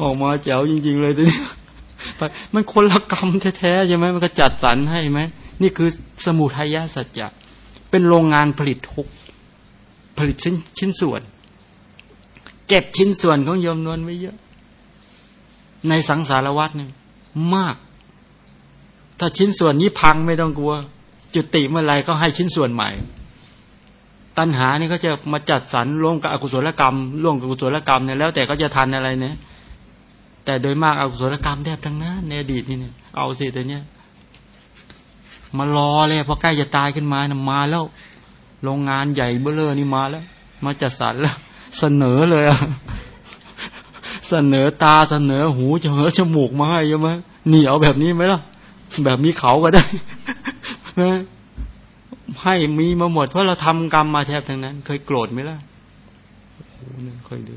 ออกมาแจ๋วจริง ๆ เลยทีนี้มันคนละกรรมแท้ๆใช่ไหมมันก็จัดสรรให้ไหมนี่คือสมุทัยสัจจะเป็นโรงงานผลิตทุกผลิตชิ้นชิ้นส่วน เก็บชิ้นส่วนของโยมนวลไว้เยอะ ในสังสารวัตเนี่ยมาก ถ้าชิ้นส่วนนี้พังไม่ต้องกลัว จุติเมื่อไรก็ให้ชิ้นส่วนใหม่ ตัณหานี่เขาจะมาจัดสรรร่วมกับอกุศลกรรมร่วมกับกุศลกรรมเนี่ยแล้วแต่ก็จะทันอะไรเนี่ย แต่โดยมากอากุศลกรรมแทบทั้งนั้นในอดีตนี่เนี่ยเอาสิแต่เนี้ยมารอเลยพอใกล้จะตายขึ้นมานะมาแล้วโรงงานใหญ่เบ้อเลอนี่มาแล้ว มาจัดสรรแล้ว เสนอเลยอะเสนอตาเสนอหูจะเหอจมูกมาให้ยังไหมเหนียวแบบนี้ไหมล่ะ แบบมีเขาก็ได้นะให้มีมาหมดเพราะเราทำกรรมมาแทบทั้งนั้น เคยโกรธไหมล่ะโอ้โหนั่นเคยดู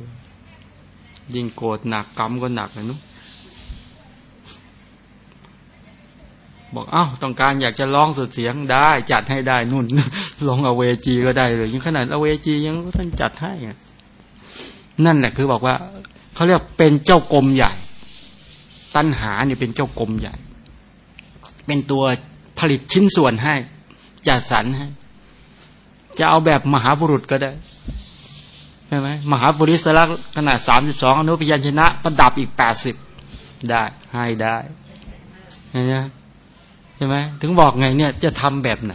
ยิ่งโกรธหนักกรรมก็หนักเลยนุ๊บอกเอ้าต้องการอยากจะร้องสุดเสียงได้ จัดให้ได้นุ่นลองเอาเวจีก็ได้เลยยังขนาดเอาเวจียังท่านจัดให้นั่นแหละคือบอกว่าเขาเรียกเป็นเจ้ากรมใหญ่ ตัณหาเนี่ยเป็นเจ้ากรมใหญ่ เป็นตัวผลิตชิ้นส่วนให้จัดสรรให้จะเอาแบบมหาบุรุษก็ได้ ใช่ไหมมหาบุริสลักขนาดสามสิบสองอนุพยัญชนะ ประดับอีกแปดสิบได้ให้ได้เนไหมใช่ไหมถึงบอกไงเนี่ยจะทำแบบไหน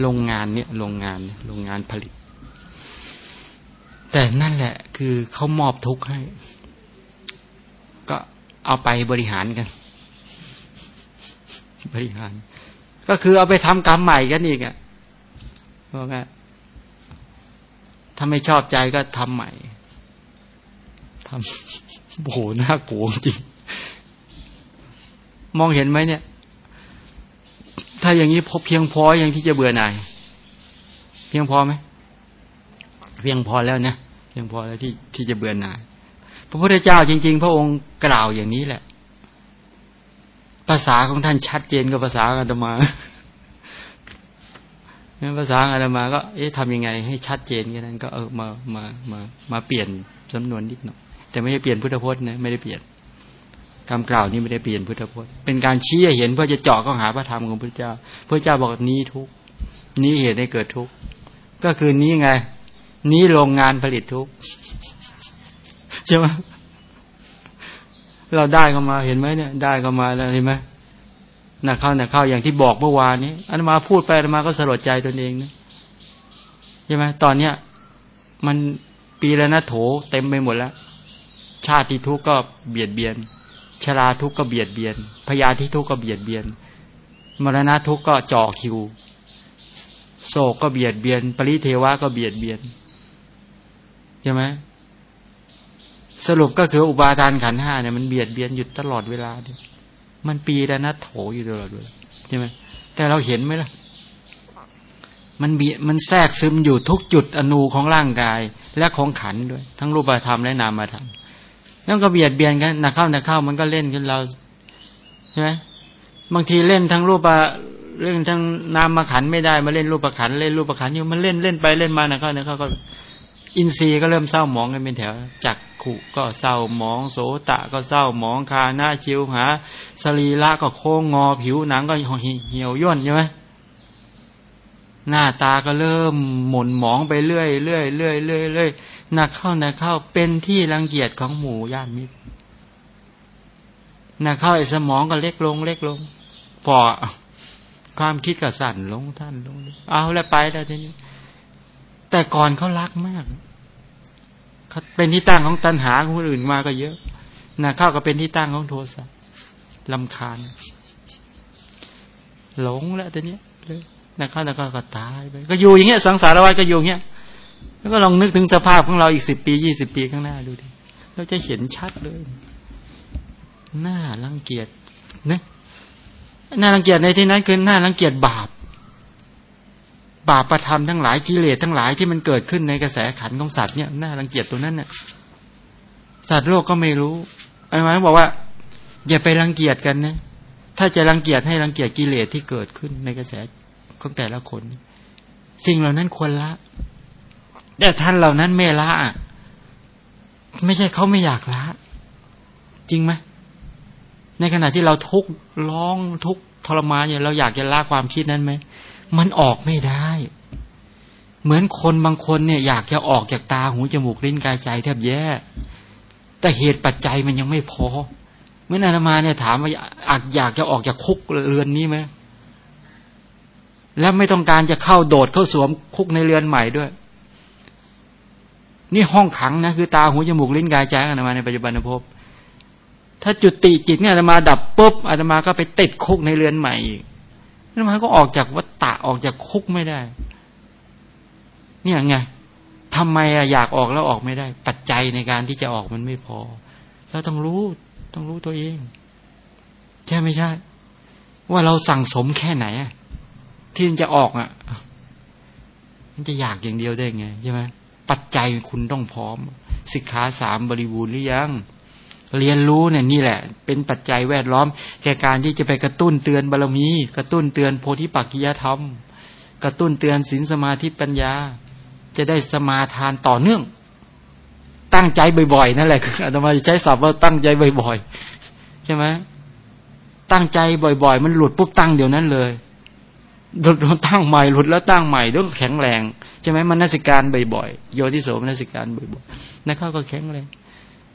โรงงานเนี่ยโรงงานโรงงานผลิต แต่นั่นแหละ คือเขามอบทุกข์ให้ ก็เอาไปบริหารกัน บริหาร ก็คือเอาไปทำกรรมใหม่กันอีกอะบอกว่า ถ้าไม่ชอบใจก็ทำใหม่ทำโอ้โหน่ากลัวจริง มองเห็นไหมเนี่ย ถ้าอย่างนี้พบเพียงพออย่างที่จะเบื่อหน่าย เพียงพอไหม เพียงพอแล้วนะเพียงพอแล้วที่ที่จะเบื่อหน่าย พระพุทธเจ้าจริง ๆ พระองค์กล่าวอย่างนี้แหละ ภาษาของท่านชัดเจนกับภาษาอาตมา ภาษาอาตมาก็ เอ๊ะทำยังไง ให้ชัดเจนแค่นั้น ก็เออมามามามาเปลี่ยนจำนวนนิดหน่อยแต่ไม่ได้เปลี่ยนพุทธพจน์นะไม่ได้เปลี่ยนคำกล่าวนี้ไม่ได้เปลี่ยนพุทธพจน์เป็นการชี้ให้เห็นเพื่อจะเจาะเข้าหาพระธรรมของพระเจ้าพระเจ้าบอกนี้ทุกนี้เหตุให้เกิดทุกก็คือนี้ไง นี้โรงงานผลิตทุกใช่ไหมเราได้ก็มาเห็นไหมเนี่ย ได้ก็มาแล้วเห็นไหม นักเข้านักเข้าอย่างที่บอกเมื่อวานนี้อันมาพูดไปอันมาก็สลดใจตนเองนะใช่ไหมตอนเนี้ยมันปีแล้วนะโถเต็มไปหมดแล้ว ชาติที่ทุกข์ก็เบียดเบียนชราทุกข์ก็เบียดเบียนพยาธิทุกข์ก็เบียดเบียน มรณะทุกข์ก็จ่อคิว โศกก็เบียดเบียน ปริเทวะก็เบียดเบียนใช่ไหมสรุปก็คืออุบาทานขันห้าเนี่ยมันเบียดเบียนอยู่ตลอดเวลาเนี่ย มันปีละนัดโถอยู่ตลอดเวลาใช่ไหมแต่เราเห็นไหมล่ะ มันเบียมันแทรกซึมอยู่ทุกจุดอนูของร่างกาย และของขันด้วย ทั้งรูปธรรมและนามธรรมนั่นก็เบียดเบียนกันหนักเข้าหนักเข้ามันก็เล่นกันเราใช่ไหมบางทีเล่นทั้งรูปะเรื่องทั้งนามขันไม่ได้มาเล่นรูปขันเล่นรูปขันอยู่มันเล่นเล่นไปเล่นมาหนักเข้าหนักเข้าก็ อินทรีย์ก็เริ่มเศร้าหมองกันเป็นแถวจักขุก็เศร้าหมอง โสตะก็เศร้าหมองคาหน้าชิวหาสรีระก็โค้งงอผิวหนังก็เหี่ยวย่นใช่ไหมหน้าตาก็เริ่มหม่นหมองไปเรื่อยเรื่อยเรื่อยเรื่อยเรื่อยหนักเข้าหนักเข้าเป็นที่รังเกียจของหมู่ญาติมิตรหนักเข้าไอ้สมองก็เล็กลง เล็กลงพอความคิดก็สั่นลงท่านลง เอาแล้วไปแล้วทีนี้แต่ก่อนเขารักมาก เขาเป็นที่ตั้งของตัณหาของคนอื่นมาก็เยอะนะเข้าก็เป็นที่ตั้งของโทสะลำคาญ หลงแล้วทีนี้เลยนะเข้านะเข้าก็ตายไปก็อยู่อย่างเงี้ยสังสารวัฏก็อยู่อย่างเงี้ยแล้วก็ลองนึกถึงสภาพของเราอีกสิบปียี่สิบปีข้างหน้าดูดิเราจะเห็นชัดเลยหน้ารังเกียจนะหน้ารังเกียจในที่นั้นคือหน้ารังเกียจบาป บาปประทำทั้งหลายกิเลสทั้งหลายที่มันเกิดขึ้นในกระแสขันของสัตว์เนี่ยน้ารังเกียจตัวนั้นเนี่ยสัตว์โลกก็ไม่รู้ไอ้หมายบอกว่า อย่าไปรังเกียจกันนะถ้าจะรังเกียจให้รังเกียจกิเลสที่เกิดขึ้นในกระแสของแต่ละคน สิ่งเหล่านั้นควรละ แต่ท่านเหล่านั้นไม่ละไม่ใช่เขาไม่อยากละ จริงไหมในขณะที่เราทุกข์ร้องทุกข์ทรมานอยู่เราอยากจะละความคิดนั้นไหม มันออกไม่ได้ เหมือนคนบางคนเนี่ย อยากจะออกจากตาหูจมูกลิ้นกายใจแทบแย่ แต่เหตุปัจจัยมันยังไม่พอ เมื่อนามาเนี่ยถามว่าอยากจะออกจากคุกเรือนนี้ไหมแล้วไม่ต้องการจะเข้าโดดเข้าสวมคุกในเรือนใหม่ด้วย นี่ห้องขังนะคือตาหูจมูกลิ้นกายใจอาตมาในปัจจุบันภพถ้าจุดติจิตเนี่ยอาตมาดับปุ๊บอาตมาก็ไปติดคุกในเรือนใหม่อีก อาตมายก็ออกจากวัฏฏะออกจากคุกไม่ได้ เนี่ยไงทำไมอยากออกแล้วออกไม่ได้ ปัจจัยในการที่จะออกมันไม่พอ เราต้องรู้ต้องรู้ตัวเอง ใช่ไม่ใช่ ว่าเราสั่งสมแค่ไหนที่มันจะออกอะ มันจะอยากอย่างเดียวได้ไงใช่ไหมปัจจัยคุณต้องพร้อมสิกขาสามบริบูรณ์หรือยัง เรียนรู้เนี่ยนี่แหละ เป็นปัจจัยแวดล้อม แก่การที่จะไปกระตุ้นเตือนบารมี กระตุ้นเตือนโพธิปักกิยธรรม กระตุ้นเตือนศีลสมาธิปัญญา จะได้สมาทานต่อเนื่อง ตั้งใจบ่อยๆนั่นแหละคืออาตมาจะใช้ศัพท์ว่าตั้งใจบ่อยๆใช่ไหมตั้งใจบ่อย ๆ มันหลุดปุ๊บตั้งเดี๋ยวนั้นเลยหลุดแล้วตั้งใหม่หลุดแล้วตั้งใหม่ด้วยแข็งแรงใช่ไหมมันนัสิการบ่อยๆโยทิโสมนัสิการบ่อยๆนักเข้าก็แข็งแรง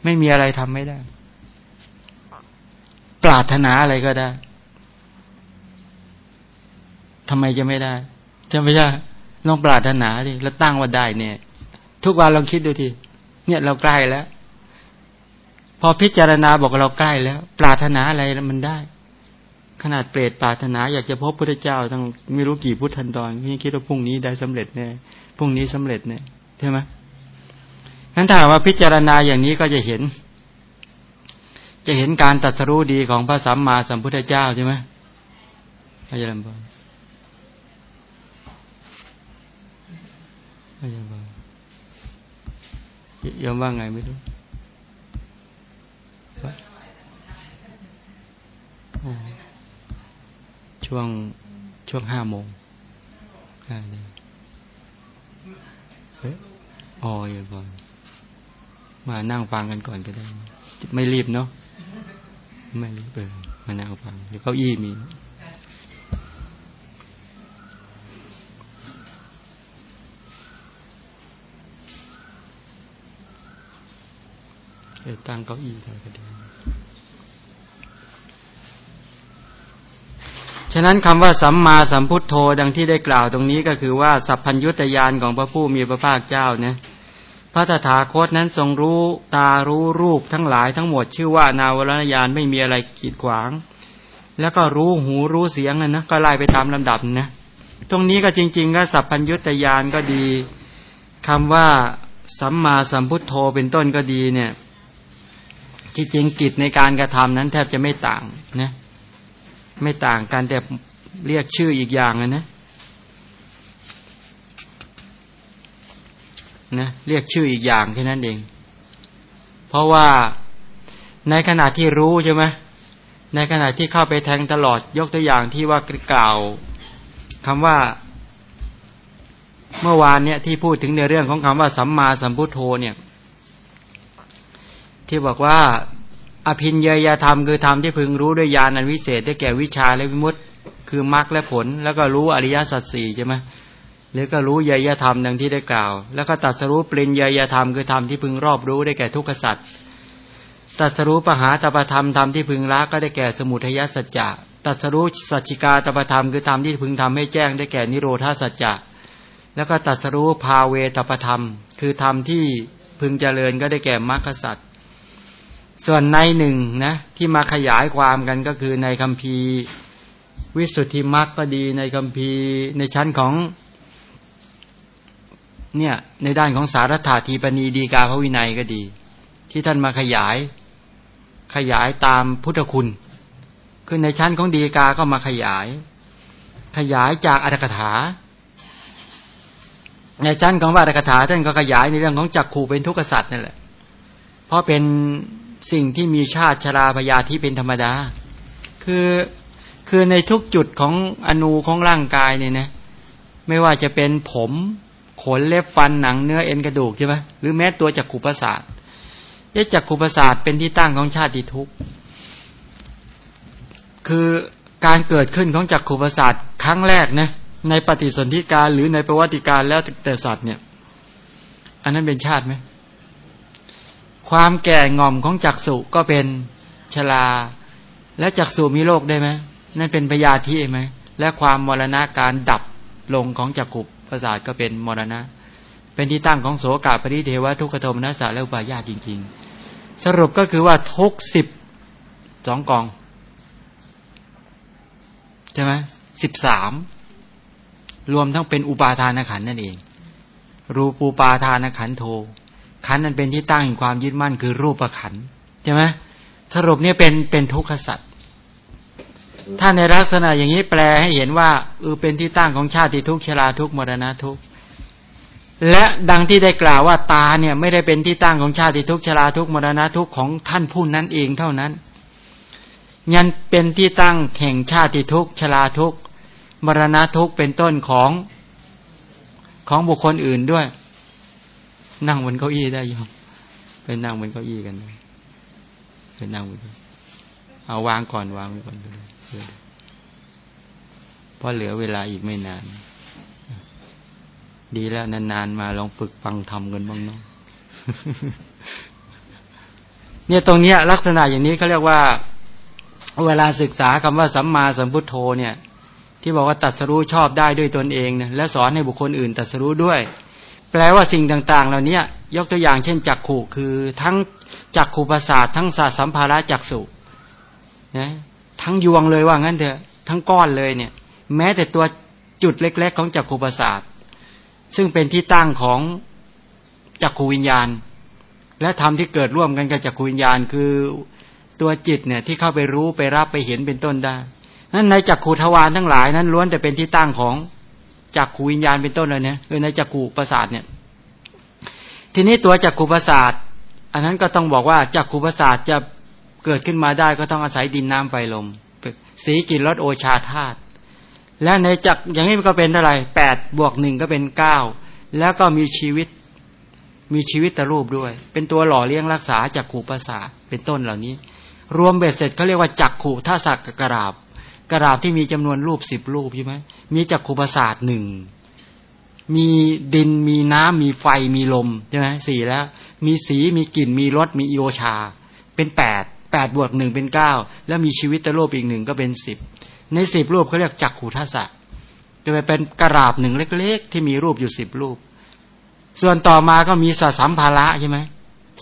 ไม่มีอะไรทำไม่ได้ ปรารถนาอะไรก็ได้ทำไมจะไม่ได้จะไม่ได้ลองปรารถนาดิแล้วตั้งว่าได้เนี่ย ทุกวันลองคิดดูทีเนี่ยเราใกล้แล้ว พอพิจารณาบอกเราใกล้แล้ว ปรารถนาอะไรมันได้ ขนาดเปรตปรารถนา อยากจะพบพระเจ้าตั้งไม่รู้กี่พุทธันตอนพี่คิดว่าพรุ่งนี้ได้สำเร็จแน่พรุ่งนี้สำเร็จแน่ใช่ไหม งั้นถ้าว่าพิจารณาอย่างนี้ก็จะเห็น จะเห็นการตัดสรู้ดีของพระสัมมาสัมพุทธเจ้าใช่ไหมพระยาลัมบอลพระยาลัมบอลยอมว่าไงไม่รู้ช่วงช่วงห้าโมงห้าเนี่ยเฮ้ยอ๋อย่าก่อน มานั่งฟังกันก่อนก็ได้ ไม่รีบเนาะไม่รีบเออมานั่งฟังเดี๋ยวเก้าอี้มีเออตั้งเก้าอี้ไว้ก็ดีฉะนั้นคำว่าสัมมาสัมพุทโธดังที่ได้กล่าวตรงนี้ก็คือว่าสัพพัญยุตยานของพระผู้มีพระภาคเจ้าเนี่ย ระตถาคตนั้นทรงรู้ตารู้รูปทั้งหลายทั้งหมด ชื่อว่านาวรณญาณไม่มีอะไรกีดขวาง แล้วก็รู้หูรู้เสียงนะนะก็ไล่ไปตามลำดับนะตรงนี้ก็จริง ๆ ก็สัพพัญยุตยานก็ดีคำว่าสัมมาสัมพุทโธเป็นต้นก็ดีเนี่ยที่จริงกิจในการกระทำนั้นแทบจะไม่ต่างนะไม่ต่างกันแต่เรียกชื่ออีกอย่างนะ นะเรียกชื่ออีกอย่างแค่นั้นเอง เพราะว่าในขณะที่รู้ใช่ไหมในขณะที่เข้าไปแทงตลอดยกตัวอย่างที่ว่ากล่าวคำว่า เมื่อวานเนี่ยที่พูดถึงในเรื่องของคำว่าสัมมาสัมพุทโธเนี่ย ที่บอกว่า อภินยยธรรมคือธรรมที่พึงรู้ด้วยญาณอันวิเศษได้แก่วิชาและวิมุตติคือมรรคและผล แล้วก็รู้อริยสัจสี่ใช่ไหม หรือก็รู้ยยธรรมดังที่ได้กล่าว แล้วก็ตัดสรู้ปริญยยธรรมคือธรรมที่พึงรอบรู้ได้แก่ทุกขสัจตัดสรู้ปหาตปธรรมธรรมที่พึงละก็ได้แก่สมุทัยสัจจะตัดสรู้สัจจิกาตปธรรมคือธรรมที่พึงทำให้แจ้งได้แก่นิโรธาสัจจะแล้วก็ตัดสรู้ภาเวตปธรรม คือธรรมที่พึงเจริญก็ได้แก่มรรคสัจส่วนในหนึ่งนะที่มาขยายความกันก็คือในคำพีวิสุทธิมรรคก็ดีในคำพีในชั้นของ เนี่ยในด้านของสารถาทีปณีดีกาพระวินัยก็ดี ที่ท่านมาขยายขยายตามพุทธคุณ คือในชั้นของดีกาก็มาขยาย ขยายจากอัตถกถา ในชั้นของวัตถกถาท่านก็ขยายในเรื่องของจักขู่เป็นทุกขสัตว์นั่นแหละ เพราะเป็นสิ่งที่มีชาติชราพยาธิเป็นธรรมดา คือคือในทุกจุดของอนูของร่างกายเนี่ยนะ ไม่ว่าจะเป็นผม ขนเล็บฟันหนังเนื้อเอ็นกระดูกใช่ไหมหรือแม้ตัวจักขุประสาทเอ๊ะจักขุประสาทเป็นที่ตั้งของชาติทุกข์คือการเกิดขึ้นของจักขุประสาทครั้งแรกนะในปฏิสนธิการหรือในประวัติการแล้วแต่สัตว์เนี่ย อันนั้นเป็นชาติไหมความแก่ง่อมของจักสุก็เป็นชราและจักสุมีโรคได้ไหมนั่นเป็นพยาธิไหมและความมรณะการดับ ลงของจักขุประสาทก็เป็นมรณะ เป็นที่ตั้งของโสกาปริเทวะทุกขโทมนัสสะและอุปายาจริง ๆ สรุปก็คือว่าทุกสิบสองกอง ใช่ไหมสิบสามรวมทั้งเป็นอุปาทานขันนั่นเอง รูปูปาทานขันโท ขันนั้นเป็นที่ตั้งแห่งความยึดมั่นคือรูปขันใช่ไหมสรุปเนี่ยเป็นเป็นทุกขสัตว ถ้าในลักษณะอย่างนี้แปลให้เห็นว่าเออเป็นที่ตั้งของชาติทุกชราทุกมรณะทุกและดังที่ได้กล่าวว่าตาเนี่ยไม่ได้เป็นที่ตั้งของชาติทุกชราทุกมรณะทุกของท่านผู้นั้นเองเท่านั้นยันเป็นที่ตั้งแห่งชาติทุกชราทุกมรณะทุกเป็นต้นของของบุคคลอื่นด้วย นั่งบนเก้าอี้ได้ยังไปนั่งบนเก้าอี้กันไปนั่งบนเอาวางก่อนวางก่อน เพราะเหลือเวลาอีกไม่นาน ดีแล้วนานๆมาลองฝึกฟังทำกันบ้างเนาะเนี่ยตรงเนี้ย ลักษณะอย่างนี้เขาเรียกว่า เวลาศึกษาคำว่าสัมมาสัมพุทโธเนี่ย ที่บอกว่าตัดสรู้ชอบได้ด้วยตนเองนะและสอนให้บุคคลอื่นตัดสรู้ด้วย แปลว่าสิ่งต่าง ๆ เหล่านี้ยกตัวอย่างเช่นจักขู่คือ ทั้งจักขู่ประสาททั้งสาสัมภาระจักสุนะ ทั้งยวงเลยว่างั้นเถอะทั้งก้อนเลยเนี่ย แม้แต่ตัวจุดเล็ก ๆ ของจักขู่ประสาทซึ่งเป็นที่ตั้งของจักขูวิญญาณ และธรรมที่เกิดร่วมกันกับจักขูวิญญาณ คือตัวจิตเนี่ยที่เข้าไปรู้ไปรับไปเห็นเป็นต้นได้นั้นในจักขูทวารทั้งหลายนั้นล้วนแต่เป็นที่ตั้งของจักขูวิญญาณเป็นต้นเลยเนี่ยคือในจักขูประสาทเนี่ย ทีนี้ตัวจักขูประสาทอันนั้นก็ต้องบอกว่าจักขูประสาทจะ เกิดขึ้นมาได้ก็ต้องอาศัยดินน้ำไฟลมสีกินรสโอชาธาตุและในจักอย่างนี้มันก็เป็นเท่าไหร่แปดบวกหนึ่งก็เป็นเก้าแล้วก็มีชีวิตมีชีวิตตรูปด้วย เป็นตัวหล่อเลี้ยงรักษาจักขูประสาเป็นต้นเหล่านี้ รวมเบ็ดเสร็จเขาเรียกว่าจักขูท่าสักกระราบกระดาษที่มีจำนวนรูปสิบรูปใช่ไหมมีจักขุประสาทหนึ่งมีดินมีน้ำมีไฟมีลมใช่ไหมสี่แล้ว มีสีมีกลิ่นมีรสมีโอชา เป็นแปด แปดบวกหนึ่งเป็นเก้าแล้วมีชีวิตตะโลบอีกหนึ่งก็เป็นสิบในสิบรูปเขาเรียกจักขุทัศะจะไปเป็นกระดาษหนึ่งเล็ก ๆ ที่มีรูปอยู่สิบรูป ส่วนต่อมาก็มีสัสัมภาระใช่ไหม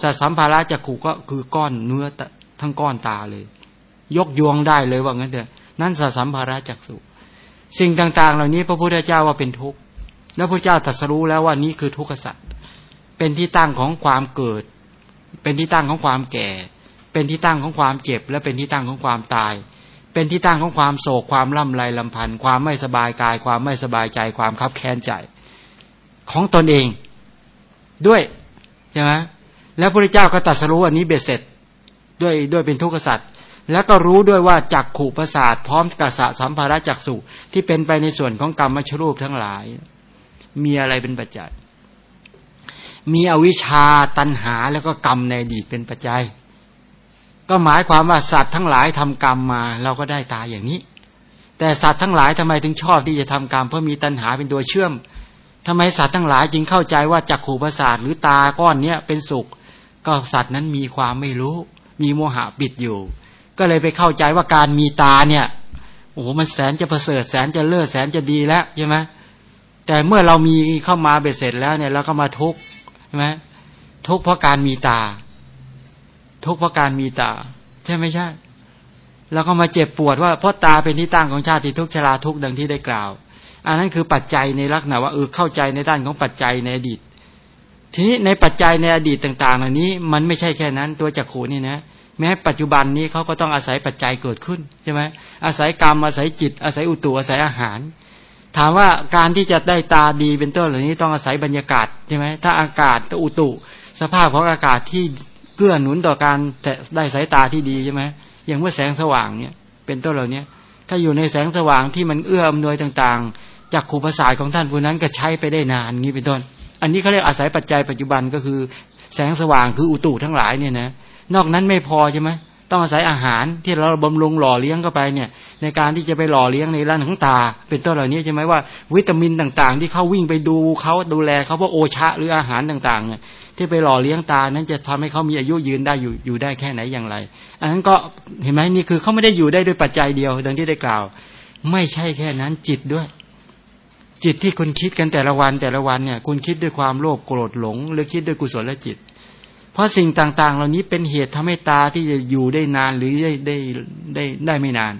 สัสัมภาระจักขุก็คือก้อนเนื้อทั้งก้อนตาเลย ยกยวงได้เลยว่างั้นเถอะนั่นสสัมภาระจักสุสิ่งต่าง ๆ เหล่านี้พระพุทธเจ้าว่าเป็นทุกข์แล้วพระเจ้าตรัสรู้แล้วว่านี้คือทุกขสัตว์เป็นที่ตั้งของความเกิด เป็นที่ตั้งของความแก่ เป็นที่ตั้งของความเจ็บ และเป็นที่ตั้งของความตาย เป็นที่ตั้งของความโศกความล่ำไรลำพันธ์ความไม่สบายกาย ความไม่สบายใจ ความคับแค้นใจ ของตนเอง ด้วยใช่ไหมแล้วพระเจ้าก็ตรัสรู้อันนี้เบ็ดเสร็จด้วยด้วยเป็นทุกขสัตว์แล้วก็รู้ด้วยว่าจักขู่ประสาทพร้อมกับสสัมภาระจักสุที่เป็นไปในส่วนของกรรมมชรูปทั้งหลาย มีอะไรเป็นปัจจัย มีอวิชชาตันหาแล้วก็กรรมในอดีตเป็นปัจจัย ก็หมายความว่าสัตว์ทั้งหลายทำกรรมมา เราก็ได้ตาอย่างนี้ แต่สัตว์ทั้งหลายทำไมถึงชอบที่จะทำกรรม เพราะมีตันหาเป็นตัวเชื่อมทำไมสัตว์ทั้งหลายจึงเข้าใจว่าจักขู่ประสาทหรือตาก้อนเนี้ยเป็นสุข ก็สัตว์นั้นมีความไม่รู้ มีโมหะปิดอยู่ ก็เลยไปเข้าใจว่าการมีตาเนี่ยโอ้โหมันแสนจะประเสริฐแสนจะเลิศแสนจะดีแล้วใช่ไหมแต่เมื่อเรามีเข้ามาเบ็ดเสร็จแล้วเนี่ยเราก็มาทุกข์ใช่ไหมทุกข์เพราะการมีตา ทุกข์เพราะการมีตา ใช่ไม่ใช่ แล้วก็มาเจ็บปวดว่าเพราะตาเป็นที่ตั้งของชาติทุกชราทุกดังที่ได้กล่าว อันนั้นคือปัจจัยในลักษณะว่าเออเข้าใจในด้านของปัจจัยในอดีต ทีนี้ในปัจจัยในอดีตต่าง ๆ เหล่านี้ มันไม่ใช่แค่นั้นตัวจักรขูนี่นะแม้ปัจจุบันนี้เขาก็ต้องอาศัยปัจจัยเกิดขึ้นใช่ไหมอาศัยกรรมอาศัยจิต อาศัยอุตุอาศัยอาหาร ถามว่าการที่จะได้ตาดีเป็นต้นเหล่านี้ต้องอาศัยบรรยากาศใช่ไหมถ้าอากาศอุตุ สภาพของอากาศที่ เกื้อหนุนต่อการได้สายตาที่ดีใช่ไหมอย่างเมื่อแสงสว่างเนี่ย เป็นต้นเหล่านี้ถ้าอยู่ในแสงสว่างที่มันเอื้ออำนวยต่างๆ จากขูภาษาของท่านผู้นั้นก็ใช้ไปได้นานนี้เป็นต้น อันนี้เขาเรียกอาศัยปัจจัยปัจจุบันก็คือ แสงสว่างคืออุตุทั้งหลายเนี่ยนะนอกนั้นไม่พอใช่ไหมต้องอาศัยอาหารที่เราบำรุงหล่อเลี้ยงเข้าไปเนี่ย ในการที่จะไปหล่อเลี้ยงในร่างของตา เป็นต้นเหล่านี้ใช่ไหมว่า วิตามินต่างๆ ที่เขาวิ่งไปดูเขาดูแลเขาเพราะโอชะหรืออาหารต่างๆเนี่ย ที่ไปหล่อเลี้ยงตานั้นจะทำให้เขามีอายุยืนได้อยู่อยู่ได้แค่ไหนอย่างไร อันนั้นก็เห็นไหมนี่คือเขาไม่ได้อยู่ได้ด้วยปัจจัยเดียวดังที่ได้กล่าว ไม่ใช่แค่นั้นจิตด้วย จิตที่คุณคิดกันแต่ละวันแต่ละวันเนี่ย คุณคิดด้วยความโลภโกรธหลง หรือคิดด้วยกุศลและจิต เพราะสิ่งต่าง ๆ เหล่านี้เป็นเหตุทำให้ตาที่จะอยู่ได้นานหรือได้ได้ได้ได้ไม่นาน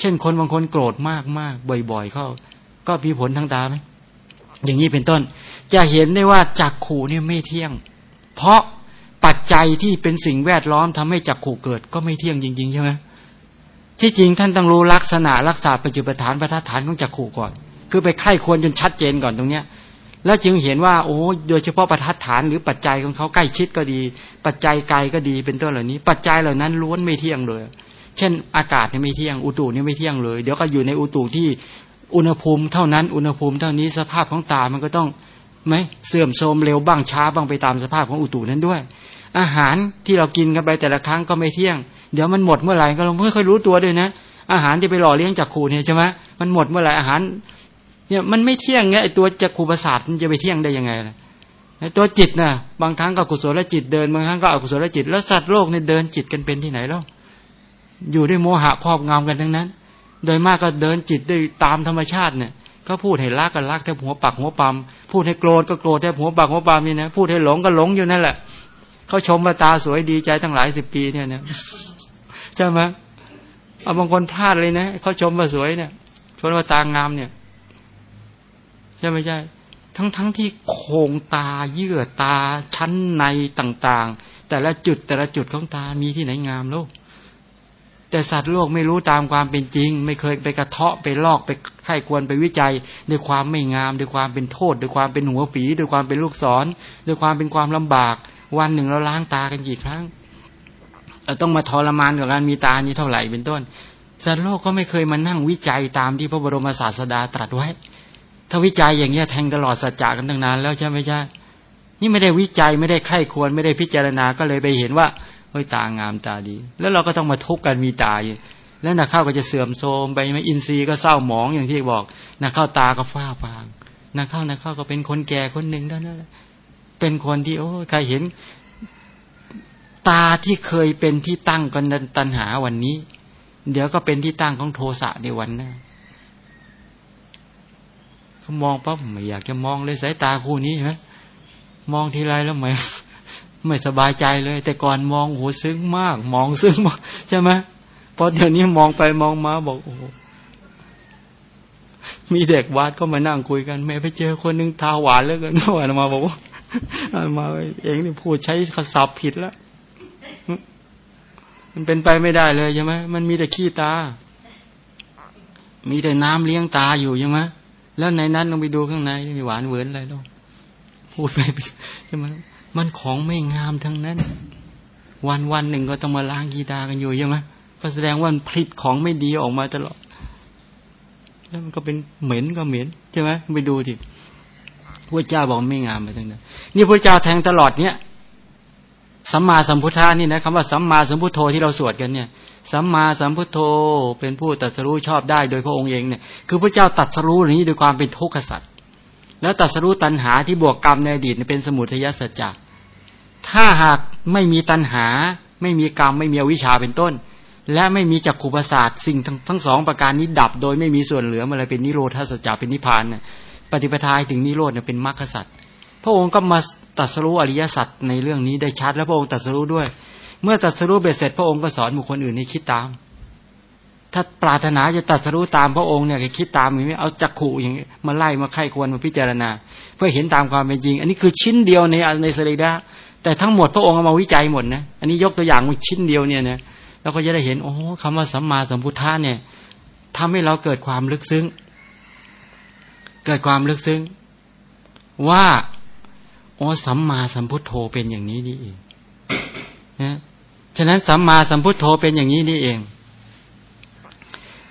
เช่นคนบางคนโกรธมากมากบ่อย ๆ เขาก็มีผลทางตาไหม อย่างนี้เป็นต้น จะเห็นได้ว่าจักขู่เนี่ยไม่เที่ยง เพราะปัจจัยที่เป็นสิ่งแวดล้อมทำให้จักขู่เกิดก็ไม่เที่ยงจริงๆใช่ไหมที่จริงท่านต้องรู้ลักษณะรักษาปัจจุบันฐานประทัฐานของจักขู่ก่อน คือไปไข้ควรจนชัดเจนก่อนตรงเนี้ย แล้วจึงเห็นว่าโอ้โดยเฉพาะประทัดฐานหรือปัจจัยของเขาใกล้ชิดก็ดี ปัจจัยไกลก็ดีเป็นต้นเหล่านี้ ปัจจัยเหล่านั้นล้วนไม่เที่ยงเลย เช่น อากาศเนี่ยไม่เที่ยงอุตุเนี่ยไม่เที่ยงเลย เดี๋ยวก็อยู่ในอุตุที่ อุณหภูมิเท่านั้นอุณหภูมิเท่านี้สภาพของตามันก็ต้องไหมเสื่อมโทรมเร็วบ้างช้าบ้างไปตามสภาพของอุตุนั้นด้วย อาหารที่เรากินกันไปแต่ละครั้งก็ไม่เที่ยง เดี๋ยวมันหมดเมื่อไหร่ก็เราไม่ค่อยรู้ตัวด้วยนะ อาหารที่ไปหล่อเลี้ยงจากขูเนี่ยใช่ไหมมันหมดเมื่อไหร่อาหารเนี่ยมันไม่เที่ยงไงไอตัวจักขูประสาทมันจะไปเที่ยงได้ยังไงล่ะไอตัวจิตนะ่ะบางครั้งก็กุศลจิตเดินบางครั้งก็อกุศลจิต แล้วสัตว์โลกเนี่ยเดินจิตกันเป็นที่ไหนแล้วอยู่ด้วยโมหะครอบงำกันทั้งนั้น โดยมากก็เดินจิตด้วยตามธรรมชาติเนี่ยก็พูดให้รักก็รักแทบหัวปักหัวปั๊มพูดให้โกรธก็โกรธแทบหัวปักหัวปั๊มนี่นะพูดให้หลงก็หลงอยู่นั่นแหละเขาชมว่าตาสวยดีใจทั้งหลายสิบปีเนี่ยนะใช่ไหมเอาบางคนพลาดเลยนะเขาชมว่าสวยเนี่ยชมว่าตางามเนี่ยใช่ไหมใช่ ทั้งทั้งที่โครงตาเยื่อตาชั้นในต่าง ๆ แต่ละจุดแต่ละจุดของตามีที่ไหนงามโลก แต่สัตว์โลกไม่รู้ตามความเป็นจริง ไม่เคยไปกระเทาะไปลอกไปไข้ควรไปวิจัยด้วยความไม่งามด้วยความเป็นโทษด้วยความเป็นหัวฝีด้วยความเป็นลูกศรด้วยความเป็นความลำบาก วันหนึ่งเราล้างตากันกี่ครั้งเราต้องมาทรมานกับการมีตานี้เท่าไหร่เป็นต้น สัตว์โลกก็ไม่เคยมานั่งวิจัยตามที่พระบรมศาสดาตรัสไว้ ถ้าวิจัยอย่างเงี้ยแทงตลอดสัจจะกันตั้งนานแล้วใช่ไหมใช่นี่ไม่ได้วิจัยไม่ได้ไข้ควรไม่ได้พิจารณาก็เลยไปเห็นว่า เฮ้ยตางามตาดี แล้วเราก็ต้องมาทุกข์กันมีตาอยู่แล้วนักเข้าก็จะเสื่อมโทรมไปไหมอินทรีย์ก็เศร้าหมองอย่างที่บอกนักเข้าตาก็ฟ้าฟางนักเข้านักเข้าก็เป็นคนแก่คนหนึ่งเท่านั้นเป็นคนที่โอ้ใครเห็น ตาที่เคยเป็นที่ตั้งกันตันหาวันนี้ เดี๋ยวก็เป็นที่ตั้งของโทสะในวันหน้าเขามองปั๊บไม่อยากจะมองเลยสายตาคู่นี้ใช่ไหมมองทีไรแล้วไม่ ไม่สบายใจเลย แต่ก่อนมองโหซึ้งมาก มองซึ้งมากใช่ไหมพอเดี๋ยวนี้มองไปมองมาบอกโอ้มีเด็กวัดก็มานั่งคุยกัน แม่ไปเจอคนนึงทาหวานแล้วกันว่ามาบอกว่ามาเองนี่พูดใช้ขสับผิดแล้วมันเป็นไปไม่ได้เลยใช่ไหมมันมีแต่ขี้ตา มีแต่น้ำเลี้ยงตาอยู่ใช่ไหมแล้วในนั้นลองไปดูข้างในมีหวานเหวินอะไรลองพูดไปใช่ไหม มันของไม่งามทั้งนั้น วันวันหนึ่งก็ต้องมาล้างกีตากันอยู่ใช่ไหมก็แสดงว่ามันผลิตของไม่ดีออกมาตลอด แล้วมันก็เป็นเหม็นก็เหม็นใช่ไหมไปดูดิพระเจ้าบอกไม่งามไปทั้งนั้นนี่พระเจ้าแทงตลอดเนี้ยสัมมาสัมพุทธานี่นะคำว่าสัมมาสัมพุทโธที่เราสวดกันเนี่ยสัมมาสัมพุทโธเป็นผู้ตัดสรู้ชอบได้โดยพระองค์เองเนี่ยคือพระเจ้าตัดสรู้อย่างนี้โดยความเป็นทุกข์สัตว์ แล้วตัดสรู้ตัณหาที่บวกกรรมในอดีตเป็นสมุทัยสัจจะถ้าหากไม่มีตัณหา ไม่มีกรรม ไม่มีอวิชชาเป็นต้น และไม่มีจักขุประสาทสิ่งทั้งทั้งสองประการนี้ดับ โดยไม่มีส่วนเหลืออะไรเป็นนิโรธาสัจจะเป็นนิพพานเนี่ยปฏิปทาถึงนิโรธเนี่ยเป็นมรรคสัจพระองค์ก็มาตัดสรู้อริยสัจในเรื่องนี้ได้ชัด แล้วพระองค์ตัดสรู้ด้วย เมื่อตัดสรู้เบ็ดเสร็จพระองค์ก็สอนบุคคลอื่นให้คิดตาม ถ้าปรารถนาจะตัดสู้ตามพระองค์เนี่ยคิดตามอย่างนี้เอาจักขู่อย่างนี้มาไล่มาไข้ควรมาพิจารณา เพื่อเห็นตามความเป็นจริง อันนี้คือชิ้นเดียวในในสรีระแต่ทั้งหมดพระองค์เอามาวิจัยหมดนะอันนี้ยกตัวอย่างชิ้นเดียวเนี่ยนะเราก็จะได้เห็นโอ้คำว่าสัมมาสัมพุทธะเนี่ยทำให้เราเกิดความลึกซึ้ง เกิดความลึกซึ้ง ว่าโอ้สัมมาสัมพุทโธเป็นอย่างนี้นี่เองนะฉะนั้นสัมมาสัมพุทโธเป็นอย่างนี้นี่เอง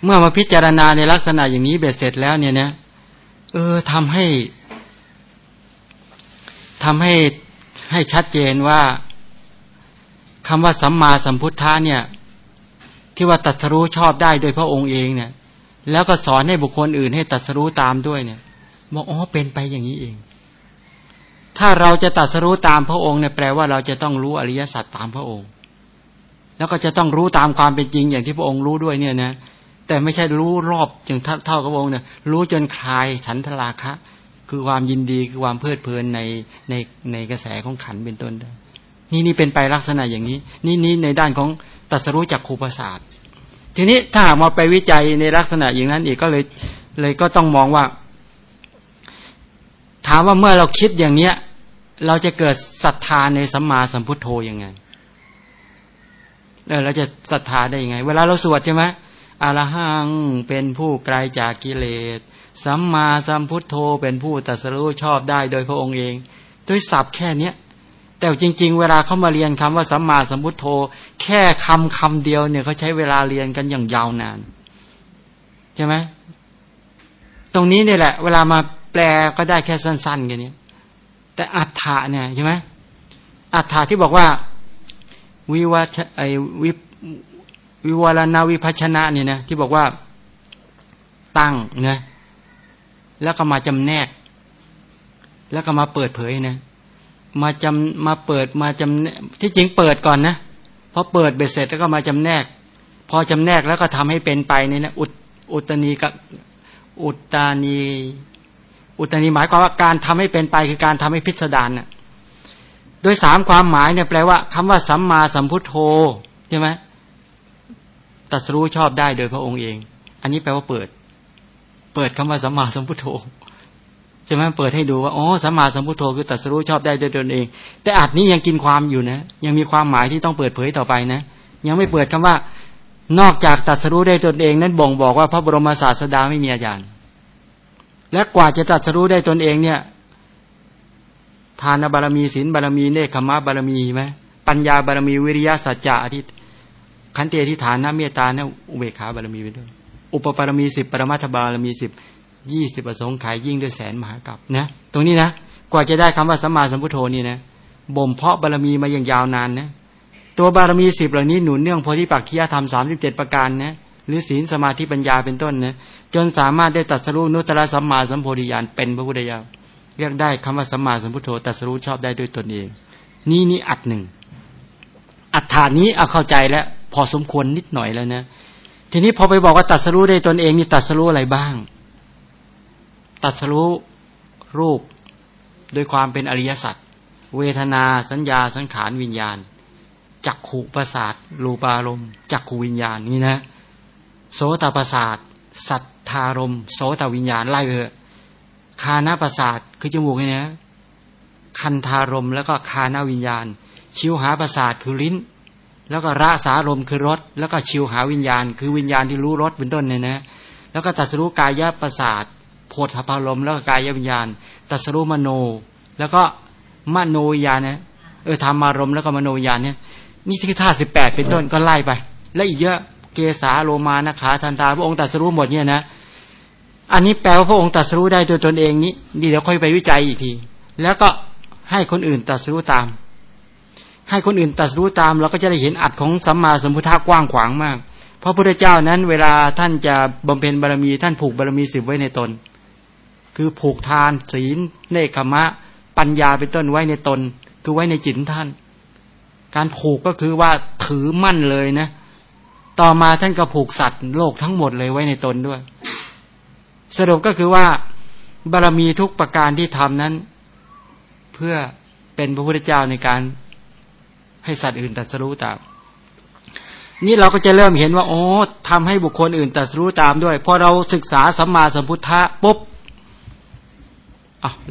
เมื่อมาพิจารณาในลักษณะอย่างนี้เบ็ดเสร็จแล้วเนี่ยนะเออทำให้ทำให้ให้ชัดเจนว่าคำว่าสัมมาสัมพุทธะเนี่ย ที่ว่าตัดสรู้ชอบได้โดยพระองค์เองเนี่ย แล้วก็สอนให้บุคคลอื่นให้ตัดสรู้ตามด้วยเนี่ยบอกอ๋อเป็นไปอย่างนี้เอง ถ้าเราจะตัดสรู้ตามพระองค์เนี่ยแปลว่าเราจะต้องรู้อริยสัจตามพระองค์ แล้วก็จะต้องรู้ตามความเป็นจริงอย่างที่พระองค์รู้ด้วยเนี่ยนะ แต่ไม่ใช่รู้รอบอย่างเท่ากับพระองค์เนี่ยรู้จนคลายฉันทราคะ คือความยินดีคือความเพลิดเพลินในในในกระแสของขันเป็นต้นได้นี่นี่เป็นไปลักษณะอย่างนี้ นี่นี่ในด้านของตัสรู้จากครูประสาททีนี้ถ้าหากมาไปวิจัยในลักษณะอย่างนั้นอีกก็เลยเลยก็ต้องมองว่า ถามว่าเมื่อเราคิดอย่างเนี้ย เราจะเกิดศรัทธาในสัมมาสัมพุทโธยังไงเราจะศรัทธาได้ยังไง เวลาเราสวดใช่ไหม อรหังเป็นผู้ไกลจากกิเลส สัมมาสัมพุทโธเป็นผู้ตัสรู้ชอบได้โดยพระองค์เอง ด้วยศัพท์แค่เนี้ยแต่จริง ๆ เวลาเขามาเรียนคำว่าสัมมาสัมพุทโธ แค่คำคำเดียวเนี่ยเขาใช้เวลาเรียนกันอย่างยาวนานใช่ไหมตรงนี้เนี่ยแหละ เวลามาแปลก็ได้แค่สั้นๆกันนี้แต่อัฏฐะเนี่ยใช่ไหมอัฏฐะที่บอกว่าวิวัชไอวิ วิวารณาวิพัชนะเนี่ยนะที่บอกว่าตั้งนะแล้วก็มาจำแนก แล้วก็มาเปิดเผยนะมาจำมาเปิดมาจำที่จริงเปิดก่อนนะพอเปิดเบ็ดเสร็จแล้วก็มาจำแนก พอจำแนกแล้วก็ทำให้เป็นไปเนี่ยนะอุตอุตนีกับอุตานี อุตานีหมายความว่าการทำให้เป็นไปคือการทำให้พิสดารน่ะโดยสามความหมายเนี่ยแปลว่าคำว่าสัมมาสัมพุทโธใช่ไหม ตัดสู้ชอบได้โดยพระองค์เอง อันนี้แปลว่าเปิด เปิดคำว่าสัมมาสัมพุทโธใช่ไหมเปิดให้ดูว่าอ๋อสัมมาสัมพุทโธคือตัดสู้ชอบได้โดยตนเอง แต่อัดนี้ยังกินความอยู่นะ ยังมีความหมายที่ต้องเปิดเผยต่อไปนะ ยังไม่เปิดคำว่า นอกจากตัดสู้ได้ตนเอง นั้นบ่งบอกว่าพระบรมศาสดาไม่มีอาจารย์ และกว่าจะตัดสู้ได้ตนเองเนี่ย ทานบารมีศีลบารมีเนคขมะบารมีไหมปัญญาบารมีวิริยะสัจจะอธิ ขันติอธิฐานนะเมตตานี่ยอุเบกขาบารมีไปด้วยอุปปารมีสิบปรมาทบารมีสิบยี่สิบประสงค์ขายยิ่งด้วยแสนมหากรัปนะ ตรงนี้นะกว่าจะได้คำว่าสัมมาสัมพุทโธนี่นะบ่มเพาะบารมีมาอย่างยาวนานนะตัวบารมีสิบเหล่านี้หนุนเนื่องโพธิปักขียธรรมสามสิบเจ็ดประการนะหรือศีลสมาธิปัญญาเป็นต้นนะจนสามารถได้ตัดสรุนุตตะสัมมาสัมโพธิญาณเป็นพระพุทธเจ้าเรียกได้คำว่าสัมมาสัมพุทโธตัดสรุชอบได้ด้วยตนเอง นี่นี่อัดหนึ่งอัฏฐานี้เอาเข้าใจแล้ว พอสมควรนิดหน่อยแล้วนะทีนี้พอไปบอกว่าตัดสรู้ได้ตนเองนี่ตัดสรู้อะไรบ้าง ตัดสรู้รูปโดยความเป็นอริยสัจเวทนาสัญญาสังขารวิญญาณจักขูประสาทรูปารมจักขูวิญญาณนี่นะ โสตประสาท สัทธารมโสตวิญญาณไล่เถอะคานาประสาทคือจมูกนี่นะคันธารมแล้วก็คานาวิญญาณ ชิวหาประสาทคือลิ้น แล้วก็ระสารมคือรสแล้วก็ชิวหาวิญญาณ คือวิญญาณที่รู้รสเป็นต้นเนี่ยนะแล้วก็ตัสรู้กายประสาทโพธพารมแล้วก็กายวิญญาณตัสรู้มโน แล้วก็มโนวิญญาณนะเออธรรมารมแล้วก็มโนวิญญาณเนี่ยนี่ที่ท่าสิบแปดเป็นต้นก็ไล่ไป แล้วอีกเยอะเกสาโลมานะขาทันตาพระองค์ตัสรู้หมดเนี่ยนะอันนี้แปลว่าพระองค์ตัดสู้ได้โดยตนเองนี้ดีเดี๋ยวค่อยไปวิจัยอีกที แล้วก็ให้คนอื่นตัดสู้ตาม ให้คนอื่นตัดรู้ตามเราก็จะได้เห็นอัดของสัมมาสัมพุทธะกว้างขวางมาก เพราะพระเจ้านั้นเวลาท่านจะบำเพ็ญบารมีท่านผูกบารมีสิบไว้ในตน คือผูกทานศีลเนคขมะ ปัญญาเป็นต้นไว้ในตน คือไว้ในจิตท่าน การผูกก็คือว่าถือมั่นเลยนะ ต่อมาท่านก็ผูกสัตว์โลกทั้งหมดเลยไว้ในตนด้วย สรุปก็คือว่าบารมีทุกประการที่ทำนั้น เพื่อเป็นพระพุทธเจ้าในการ ให้สัตว์อื่นตัดสู้ตาม นี่เราก็จะเริ่มเห็นว่าโอ้ทำให้บุคคลอื่นตัดสู้ตามด้วยพอเราศึกษาสัมมาสัมพุทธะปุ๊บ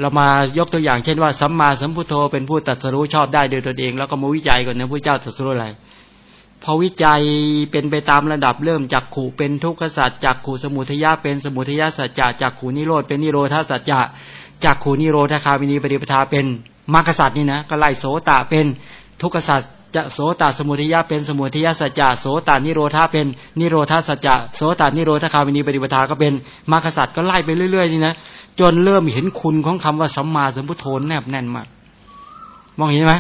เรามายกตัวอย่างเช่นว่าสัมมาสัมพุทโธเป็นผู้ตัดสู้ชอบได้โดยตนเอง แล้วก็มาวิจัยก่อนนะพระเจ้าตัดสู้อะไรพอวิจัยเป็นไปตามระดับเริ่มจากขู่เป็นทุกขสัจจากขู่สมุทยะเป็นสมุทยะสัจจะจากขู่นิโรธเป็นนิโรธาสัจจะจากขู่นิโรธาคามินีปฏิปทาเป็นมรรคสัจนี่นะก็ไล่โสตะเป็น ทุกขสัจจะโสตสมุทัยเป็นสมุทัยสัจจะโสตานิโรธาเป็นนิโรธาสัจจะโสตานิโรธาคามินีปฏิปทาก็เป็นมรรคสัจก็ไล่ไปเรื่อยๆนี่นะจนเริ่มเห็นคุณของคำว่าสัมมาสัมพุทโธแนบแน่นมาก มองเห็นไหม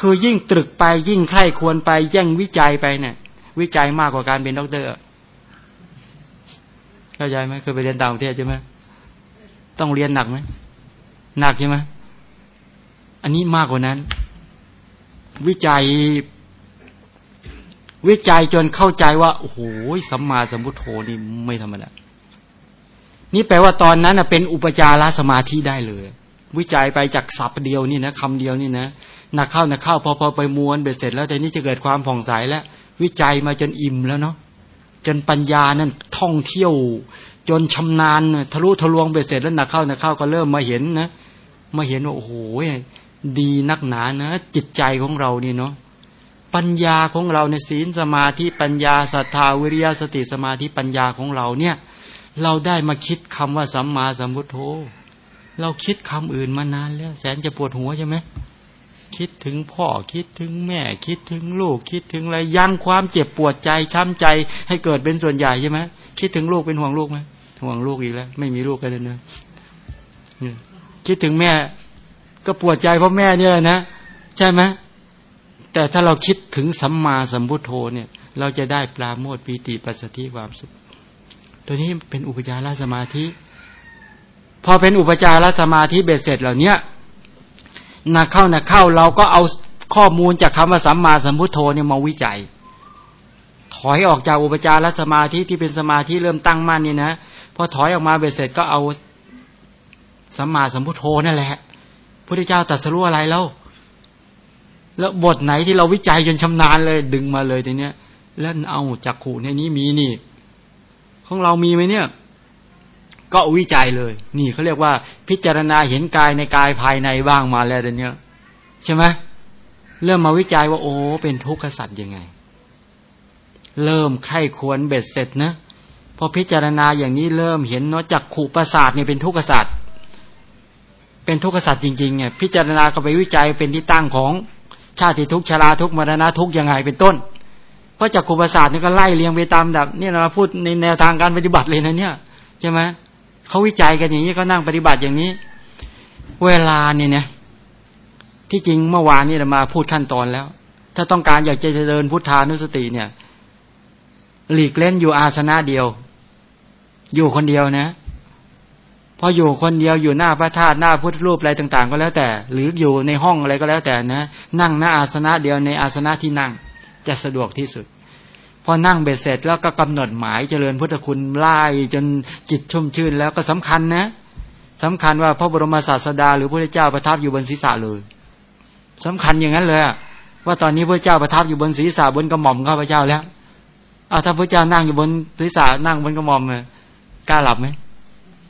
คือยิ่งตรึกไปยิ่งใคร่ครวญไปยิ่งวิจัยไปเนี่ย วิจัยมากกว่าการเป็นด็อกเตอร์เข้าใจไหมเคยไปเรียนต่างประเทศใช่ไหมต้องเรียนหนักไหมหนักใช่ไหมอันนี้มากกว่านั้น วิจัย วิจัยจนเข้าใจว่า โอ้โหสัมมาสัมพุทโธนี่ไม่ธรรมดานี่แปลว่าตอนนั้นเป็นอุปจารสมาธิได้เลย วิจัยไปจากศัพท์เดียวนี่นะคำเดียวนี่นะหนักเข้าหนักเข้าพอพอไปมวนเบ็ดเสร็จแล้วแต่นี้จะเกิดความผ่องใสแล้ววิจัยมาจนอิ่มแล้วเนาะจนปัญญานั้นท่องเที่ยว จนชำนาญทะลุทะลวงเบ็ดเสร็จแล้วหนักเข้าหนักเข้าก็เริ่มมาเห็นนะมาเห็นว่าโอ้โห ดีนักหนานะ จิตใจของเราเนี่เนาะปัญญาของเราในศีลสมาธิปัญญาศรัทธาวิริยสติสมาธิปัญญาของเราเนี่ย เราได้มาคิดคำว่าสัมมาสัมพุทโธเราคิดคำอื่นมานานแล้ว แสนจะปวดหัวใช่ไหมคิดถึงพ่อคิดถึงแม่ คิดถึงลูก คิดถึงอะไรยังความเจ็บปวดใจช้ำใจ ให้เกิดเป็นส่วนใหญ่ใช่ไหมคิดถึงลูกเป็นห่วงลูกไหมห่วงลูกอีกแล้ว ไม่มีลูกกันเลยนะคิดถึงแม่ ก็ปวดใจเพราะแม่เนี่ยนะ ใช่ไหมแต่ถ้าเราคิดถึงสัมมาสัมพุทโธเนี่ย เราจะได้ปราโมทปีติปัสสติความสุข ตัวนี้เป็นอุปจารสมาธิ พอเป็นอุปจารสมาธิเบ็ดเสร็จเหล่านี้นักเข้านักเข้าเราก็เอาข้อมูลจากคำว่าสัมมาสัมพุทโธเนี่ยมาวิจัย ถอยออกจากอุปจารสมาธิที่เป็นสมาธิเริ่มตั้งมั่นนี่นะพอถอยออกมาเบ็ดเสร็จก็เอาสัมมาสัมพุทโธนั่นแหละ พุทธเจ้าตรัสรู้อะไรแล้ว แล้วบทไหนที่เราวิจัยจนชำนาญเลย ดึงมาเลยทีเนี้ย แล้วเอาจักขู่ในนี้มีนี่ ของเรามีไหมเนี่ย ก็วิจัยเลย นี่เขาเรียกว่า พิจารณาเห็นกายในกายภายในบ้างมาแล้วเดี๋ยวนี้ใช่ไหมเริ่มมาวิจัยว่า โอ้เป็นทุกข์สัตว์ยังไง เริ่มไข้ควรเบ็ดเสร็จนะพอพิจารณาอย่างนี้เริ่มเห็นเนาะจักขู่ประสาทเนี่ยเป็นทุกข์สัตว์ เป็นทุกข์สัตว์จริงๆเนี่ยพิจารณาก็ไปวิจัยเป็นที่ตั้งของชาติทุกชราทุกมรณะทุกยังไงเป็นต้น เพราะจากขุปศาสตร์นี่ก็ไล่เรียงไปตามแบบนี่เราพูดในแนวทางการปฏิบัติเลยนะเนี่ยใช่ไหมเขาวิจัยกันอย่างนี้ก็นั่งปฏิบัติอย่างนี้ เวลาเนี่ยเนี่ยที่จริงเมื่อวานนี้เรามาพูดขั้นตอนแล้ว ถ้าต้องการอยากจะเดินพุทธานุสติเนี่ย หลีกเล่นอยู่อาสนะเดียว อยู่คนเดียวนะ พออยู่คนเดียวอยู่หน้าพระธาตุหน้าพุทธรูปอะไรต่าง ๆ ก็แล้วแต่ หรืออยู่ในห้องอะไรก็แล้วแต่นะ นั่งหน้าอาสนะเดียวในอาสนะที่นั่งจะสะดวกที่สุด พอนั่งเบ็ดเสร็จแล้วก็กำหนดหมายเจริญพุทธคุณไล่จนจิตชุ่มชื่นแล้วก็สำคัญนะสำคัญว่าพระบรมศาสดา หรือพระเจ้าประทับอยู่บนศีรษะเลยสำคัญอย่างนั้นเลยว่าตอนนี้พระเจ้าประทับอยู่บนศีรษะบนกระหม่อมข้าพเจ้าแล้วเอาถ้าพระเจ้านั่งอยู่บนศีรษะนั่งบนกระหม่อมกล้าหลับไหม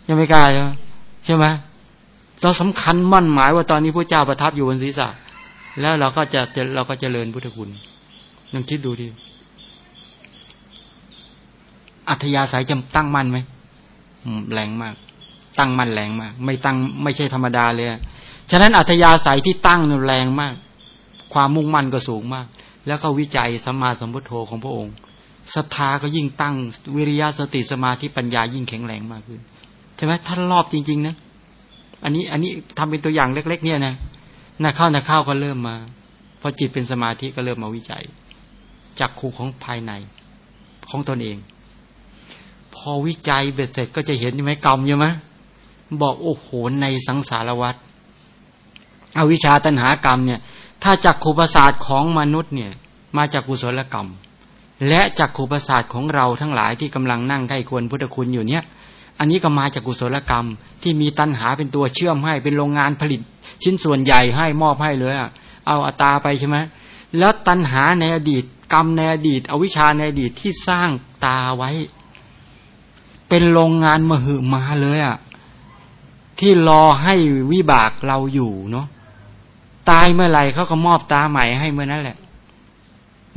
ยังไม่กล้าใช่ไหมใช่ไหมเราสำคัญมั่นหมายว่าตอนนี้พระเจ้าประทับอยู่บนศีรษะ แล้วเราก็จะเราก็จเจริญพุทธคุณลองคิดดูดิอัธยาศัยจะตั้งมั่นไหมแรงมาก ตั้งมั่นแรงมาก ไม่ตั้งไม่ใช่ธรรมดาเลยฉะนั้นอัธยาศัยที่ตั้งนแรงมาก ความมุ่งมั่นก็สูงมาก แล้วก็วิจัยสัมมาสัมพุทโธของพระองค์ศรัทธาก็ยิ่งตั้งวิริยะสติสมาธิปัญญายิ่งแข็งแรงมากขึ้น ช่ไหมท่านรอบจริง ๆ นะ อันนี้อันนี้ทำเป็นตัวอย่างเล็ก ๆ เนี่ยนะนาเข้านาเข้าก็เริ่มมาพอจิตเป็นสมาธิก็เริ่มมาวิจัย จากครูของภายในของตนเอง พอวิจัยเบ็ดเสร็จก็จะเห็นใช่ไหมกรรมใช่ไหมบอกโอ้โหในสังสารวัฏเอาวิชาตัณหากรรมเนี่ย ถ้าจากขูประสาทของมนุษย์เนี่ย มาจากกุศลกรรม และจากขูประสาทของเราทั้งหลายที่กำลังนั่งใกล้ควรพุทธคุณอยู่เนี่ย อันนี้ก็มาจากกุศลกรรม ที่มีตัณหาเป็นตัวเชื่อมให้เป็นโรงงานผลิต ชิ้นส่วนใหญ่ให้มอบให้เลยอะเอาอัตาไปใช่ไหมแล้วตัณหาในอดีต กรรมในอดีต อวิชชาในอดีตที่สร้างตาไว้ เป็นโรงงานมหึมาเลยอะที่รอให้วิบากเราอยู่เนาะตายเมื่อไหร่เขาก็มอบตาใหม่ให้เมื่อนั้นแหละ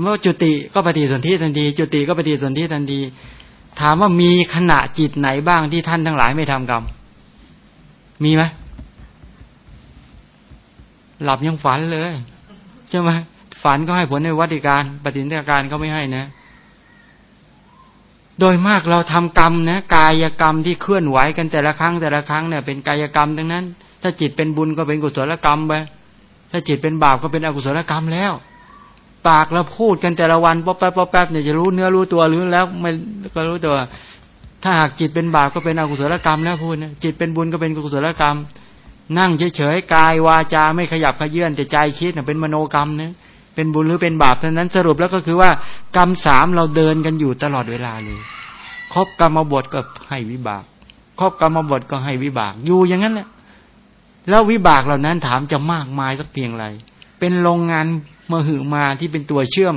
เมื่อจุติก็ปฏิสนธิทันที จุติก็ปฏิสนธิทันที ถามว่ามีขณะจิตไหนบ้างที่ท่านทั้งหลายไม่ทำกรรม มีไหมหลับยังฝันเลยใช่ไหมฝันก็ให้ผลในวัติการ ปฏิทินการก็ไม่ให้นะ โดยมากเราทำกรรมนะกายกรรมที่เคลื่อนไหวกันแต่ละครั้งแต่ละครั้งเนี่ยเป็นกายกรรมทั้งนั้น ถ้าจิตเป็นบุญก็เป็นกุศลกรรมไปถ้าจิตเป็นบาปก็เป็นอกุศลกรรมแล้ว ปากเราพูดกันแต่ละวันป๊อปแป๊บป๊อปแป๊บเนี่ยจะรู้เนื้อรู้ตัวรู้แล้วไม่ก็รู้ตัว ถ้าหากจิตเป็นบาปก็เป็นอกุศลกรรมแล้วพูดนะจิตเป็นบุญก็เป็นกุศลกรรม นั่งเฉยๆกายวาจาไม่ขยับขยื่นแต่ใจคิดนะเป็นมโนกรรมนะเป็นบุญหรือเป็นบาปเท่านั้นสรุปแล้วก็คือว่ากรรมสามเราเดินกันอยู่ตลอดเวลาเลยครบกรรมบทก็ให้วิบากครบกรรมบทก็ให้วิบากอยู่อย่างนั้นแหละแล้ววิบากเหล่านั้นถามจะมากมายสักเพียงไร เป็นโรงงานมหือมาที่เป็นตัวเชื่อม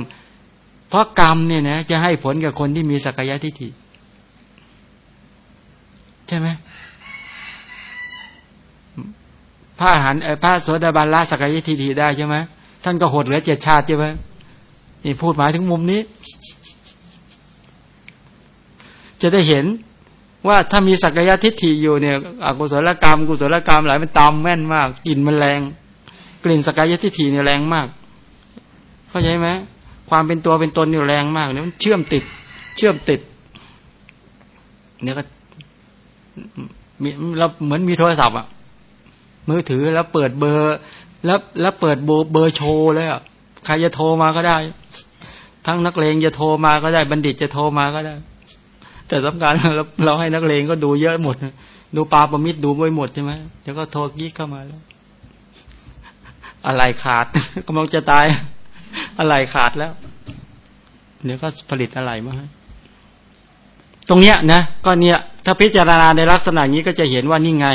เพราะกรรมเนี่ยนะจะให้ผลกับคนที่มีสักยะทิฏฐิใช่ไหมพระหันพระโสดาบันละสักยะทิฏฐิได้ใช่ไหมท่านก็หดเหลือเจ็ดชาติใช่ไหมนี่พูดหมายถึงมุมนี้ จะได้เห็นว่าถ้ามีสักยะทิฏฐิอยู่เนี่ยอกุศลกรรม กุศลกรรมหลายมันตามแม่นมากกลิ่นมันแรง กลิ่นสักยทิฏฐิเนี่ยแรงมาก เข้าใจไหมความเป็นตัวเป็นตนเนี่ยแรงมากเนี่ยมันเชื่อมติด เชื่อมติด เนี่ยก็มีเราเหมือนมีโทรศัพท์อะมือถือแล้วเปิดเบอร์ แล้วแล้วเปิดเบอร์เบอร์โชว์เลยอะใครจะโทรมาก็ได้ ทั้งนักเลงจะโทรมาก็ได้ บัณฑิตจะโทรมาก็ได้ แต่สำคัญเราเราให้นักเลงก็ดูเยอะหมด ดูปลาประมิตรดูไว้หมดใช่ไหมเดี๋ยวก็โทรกี้เข้ามาแล้ว อะไรขาดกำลังจะตาย อะไรขาดแล้วเดี๋ยวก็ผลิตอะไรมาให้ตรงเนี้ยนะก็เนี้ยถ้าพิจารณาในลักษณะนี้ก็จะเห็นว่านี่ไง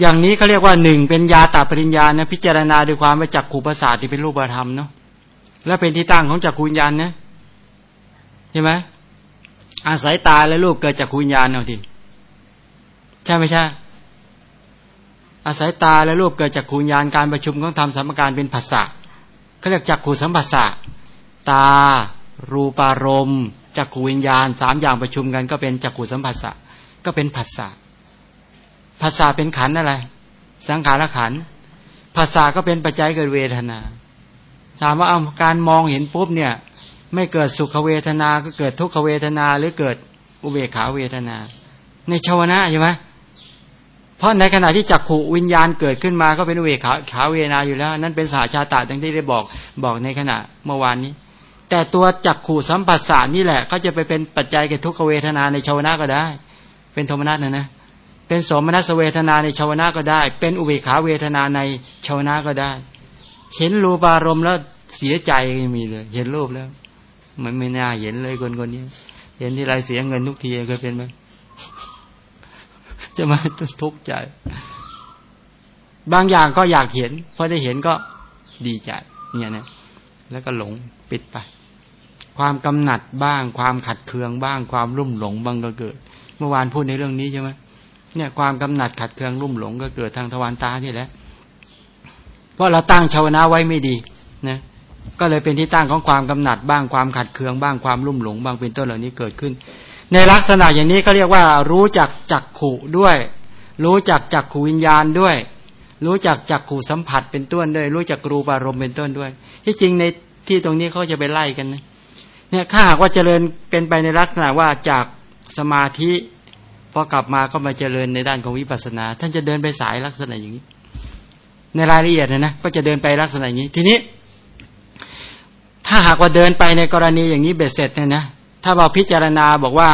อย่างนี้เขาเรียกว่าหนึ่งเป็นยาตาปริญญานะพิจารณาด้วยความว่าจักขูประสาทที่เป็นรูปธรรมเนาะและเป็นที่ตั้งของจักขูญญาณนะใช่ไหมอาศัยตาและรูปเกิดจากคุญญาณเอาทีใช่ไม่ใช่ อาศัยตาและรูปเกิดจากคุญญาณการประชุมของธรรมสัมการเป็นภาษาเขาเรียกจักขูสัมผัสะตา รูปารมณ์จักขูวิญญาณสามอย่างประชุมกันก็เป็นจักขูสัมผัสะก็เป็นภาษาภาษาเป็นขันอะไร สังขารขันภาษาก็เป็นปัจจัยเกิดเวทนา ถามว่าเอาการมองเห็นปุ๊บเนี่ย ไม่เกิดสุขเวทนาก็เกิดทุกขเวทนาหรือเกิดอุเบกขาเวทนา ในชาวนะใช่ไหม เพราะในขณะที่จักขูวิญญาณเกิดขึ้นมาก็เป็นอุเบกขาขาเวนาอยู่แล้ว นั่นเป็นสาชาตาดังที่ได้บอกบอกในขณะเมื่อวานนี้ แต่ตัวจักขูสัมปัสสานี่แหละก็จะไปเป็นปัจจัยแก่ทุกขเวทนาในชาวนะก็ได้ เป็นโทมนัสนะนะเป็นสมนัสเวทนาในชาวนะก็ได้ เป็นอุเบกขาเวทนาในชาวนะก็ได้ เห็นรูปารมณ์แล้วเสียใจมีเลย เห็นรูปแล้ว มันไม่น่าเห็นเลยคนคนนี้ เห็นที่ไรเสียเงินทุกทีเคยเป็นไหม จะมาทุกข์ใจ บางอย่างก็อยากเห็นพอได้เห็นก็ดีใจเนี่ยนะแล้วก็หลงปิดไป ความกำหนัดบ้าง ความขัดเคืองบ้าง ความรุ่มหลงบ้างก็เกิด เมื่อวานพูดในเรื่องนี้ใช่ไหมเนี่ยความกำหนัดขัดเคืองรุ่มหลงก็เกิดทางทวารตานี่แหละเพราะเราตั้งชาวนาไว้ไม่ดีนะก็เลยเป็นที่ตั้งของความกำหนัดบ้างความขัดเคืองบ้างความรุ่มหลง บ้างเป็นต้นเหล่านี้เกิดขึ้น ในลักษณะอย่างนี้ก็เรียกว่า รู้จักจักขู่ด้วย รู้จักจักขูวิญญาณด้วย รู้จักจักขู่สัมผัสเป็นต้นด้วย รู้จักรูปารมณ์เป็นต้นด้วย ที่จริงในที่ตรงนี้เขาจะไปไล่กันนะเนี่ยถ้าหากว่าเจริญเป็นไปในลักษณะว่าจากสมาธิพอกลับมาก็มาเจริญในด้านของวิปัสสนา ท่านจะเดินไปสายลักษณะอย่างนี้ ในรายละเอียดนะนะก็จะเดินไปลักษณะอย่างนี้ ทีนี้ ถ้าหากว่าเดินไปในกรณีอย่างนี้เบ็ดเสร็จเนี่ยนะ ถ้าเราพิจารณาบอกว่า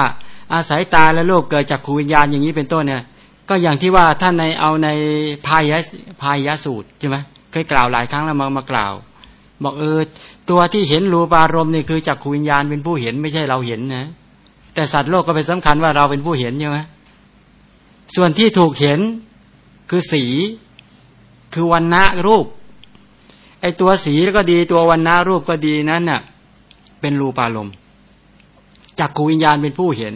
อาศัยตาและโลกเกิดจากขูวิญญาณอย่างนี้เป็นต้นเนี่ย ก็อย่างที่ว่าท่านในเอาในพายะพายะสูตรใช่ไหมเคยกล่าวหลายครั้งแล้วมามากล่าว บอกเออตัวที่เห็นรูปารมณ์นี่คือจากขูวิญญาณเป็นผู้เห็นไม่ใช่เราเห็นนะแต่สัตว์โลกก็เป็นสำคัญว่าเราเป็นผู้เห็นใช่ไหมส่วนที่ถูกเห็นคือสี คือวันณะรูปไอตัวสีก็ดีตัววันนารูปก็ดีนั้นน่ะเป็นรูปารมณ์ จากขูวิญญาณเป็นผู้เห็น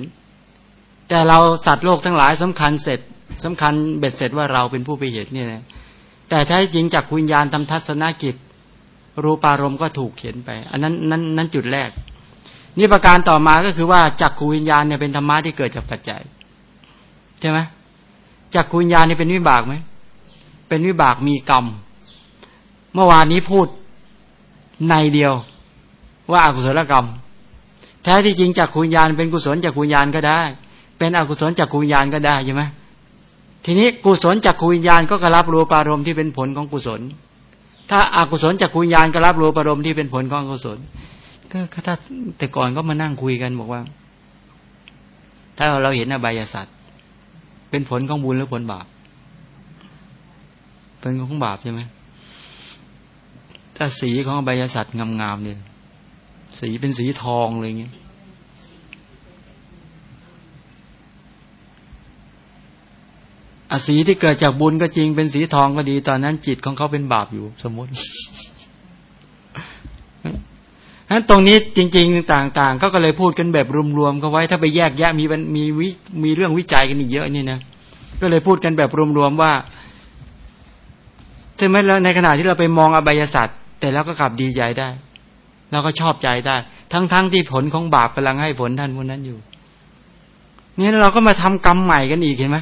แต่เราสัตว์โลกทั้งหลายสำคัญเสร็จสำคัญเบ็ดเสร็จว่าเราเป็นผู้ไปเห็นเนี่ยนะแต่ถ้าจริงจากขูวิญญาณทำทัศนกิจ รูปารมณ์ก็ถูกเห็นไป อันนั้นนั้นนั้นจุดแรก นี่ประการต่อมาก็คือว่าจากขูวิญญาณเนี่ยเป็นธรรมะที่เกิดจากปัจจัยใช่ไหมจากขูวิญญาณนี่เป็นวิบากไหมเป็นวิบากมีกรรม เมื่อวานนี้พูดในเดียวว่าอากุศลกรรม ท้ที่จริงจากคุณญาณเป็นกุศลจากคุณญาณก็ได้ เป็นอกุศลจากคุณญาณก็ได้ใช่ไหมทีนี้กุศลจากคุณญาณก็กรับรูปารมณ์ที่เป็นผลของกุศล ถ้าอากุศลจากคุญญาณก็รับรู้ปรมณ์ที่เป็นผลของกุศล ก็ถ้าแต่ก่อนก็มานั่งคุยกันบอกว่า ถ้าเราเห็นอบายสัตว์เป็นผลของบุญหรือผลบาปเป็นของบาปใช่ไหมถ้าสีของอบายสัตว์งามๆเนี่ย สีเป็นสีทองเลยเงี้ยอสีที่เกิดจากบุญก็จริงเป็นสีทองก็ดี ตอนนั้นจิตของเขาเป็นบาปอยู่สมมตินั้นตรงนี้จริง ๆ ต่างๆเขาก็เลยพูดกันแบบรวมๆเขาไว้ ถ้าไปแยกแยะมีมีวิมีเรื่องวิจัยกันอีกเยอะนี่นะก็เลยพูดกันแบบรวมๆว่าถึงแม้แล้วในขณะที่เราไปมองอบายสัตว์แต่แล้วก็กลับดีใจได้ เราก็ชอบใจได้ ทั้งๆทที่ผลของบาปกำลังให้ผลท่านพวกนั้นอยู่นี่เราก็มาทำกรรมใหม่กันอีกเห็นไหม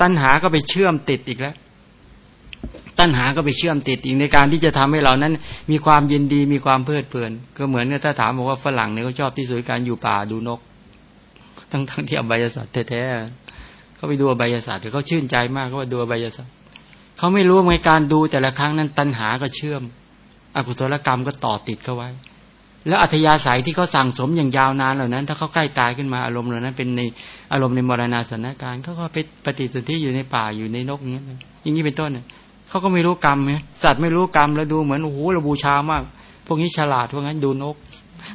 ตัณหาก็ไปเชื่อมติดอีกแล้ว ตัณหาก็ไปเชื่อมติดอีกในการที่จะทำให้เรานั้น มีความยินดีมีความเพลิดเพลิน ก็เหมือนกับถ้าถามบอกว่าฝรั่งเนี่ยเขาชอบที่สุดการอยู่ป่าดูนก ทั้งทั้งที่อบายศาสตร์แท้ๆเขาไปดูอบายศาสตร์เขาชื่นใจมากเขาว่าดูอบายศาสตร์เขาไม่รู้ในการดูแต่ละครั้งนั้น ตัณหาก็เชื่อม อกุศลกรรมก็ต่อติดเข้าไว้ แล้วอัธยาศัยที่เขาสั่งสมอย่างยาวนานเหล่านั้น ถ้าเขาใกล้ตายขึ้นมาอารมณ์เหล่านั้น เป็นในอารมณ์ในมรณาสถานการณ์เขาก็ไปปฏิสนธิอยู่ในป่าอยู่ในนกอย่างนี้อย่างนี้เป็นต้นเขาก็ไม่รู้กรรมไงสัตว์ไม่รู้กรรมแล้วดูเหมือนโอ้โหเราบูชามาก พวกนี้ฉลาดพวกนั้นดูนก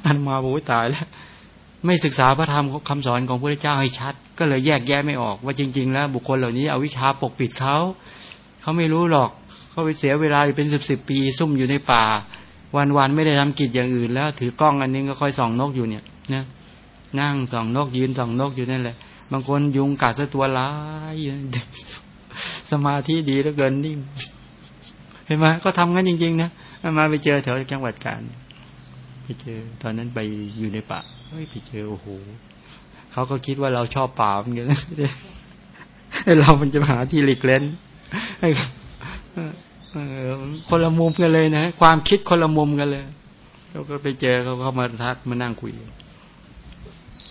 อันมาโอ้ยตายแล้ว ไม่ศึกษาพระธรรมคำสอนของพระเจ้าให้ชัด ก็เลยแยกแยะไม่ออก ว่าจริง ๆ แล้ว บุคคลเหล่านี้เอาวิชาปกปิดเขาเขาไม่รู้หรอกเขาไปเสียเวลาเป็นสิบสิบปีซุ่มอยู่ในป่า วันวันไม่ได้ทำกิจอย่างอื่น แล้ว ถือกล้องอันนึงก็คอยส่องนกอยู่เนี่ยนะนั่งส่องนกยืนส่องนกอยู่นั่นแหละ บางคนยุงกัดซะตัวร้ายสมาธิดีเหลือเกินนิ่งเห็นไหมก็ทำงั้นจริง ๆ นะมาไปเจอแถวจังหวัดกาญไปเจอ ตอนนั้นไปอยู่ในป่าเฮ้ยไปเจอโอ้โหเขาก็คิดว่าเราชอบป่าเหมือนกันเรามันจะหาที่หลีกเล่น คนละมุมกันเลยนะ ความคิดคนละมุมกันเลยเขาก็ไปเจอเขาเข้ามาทักมานั่งคุย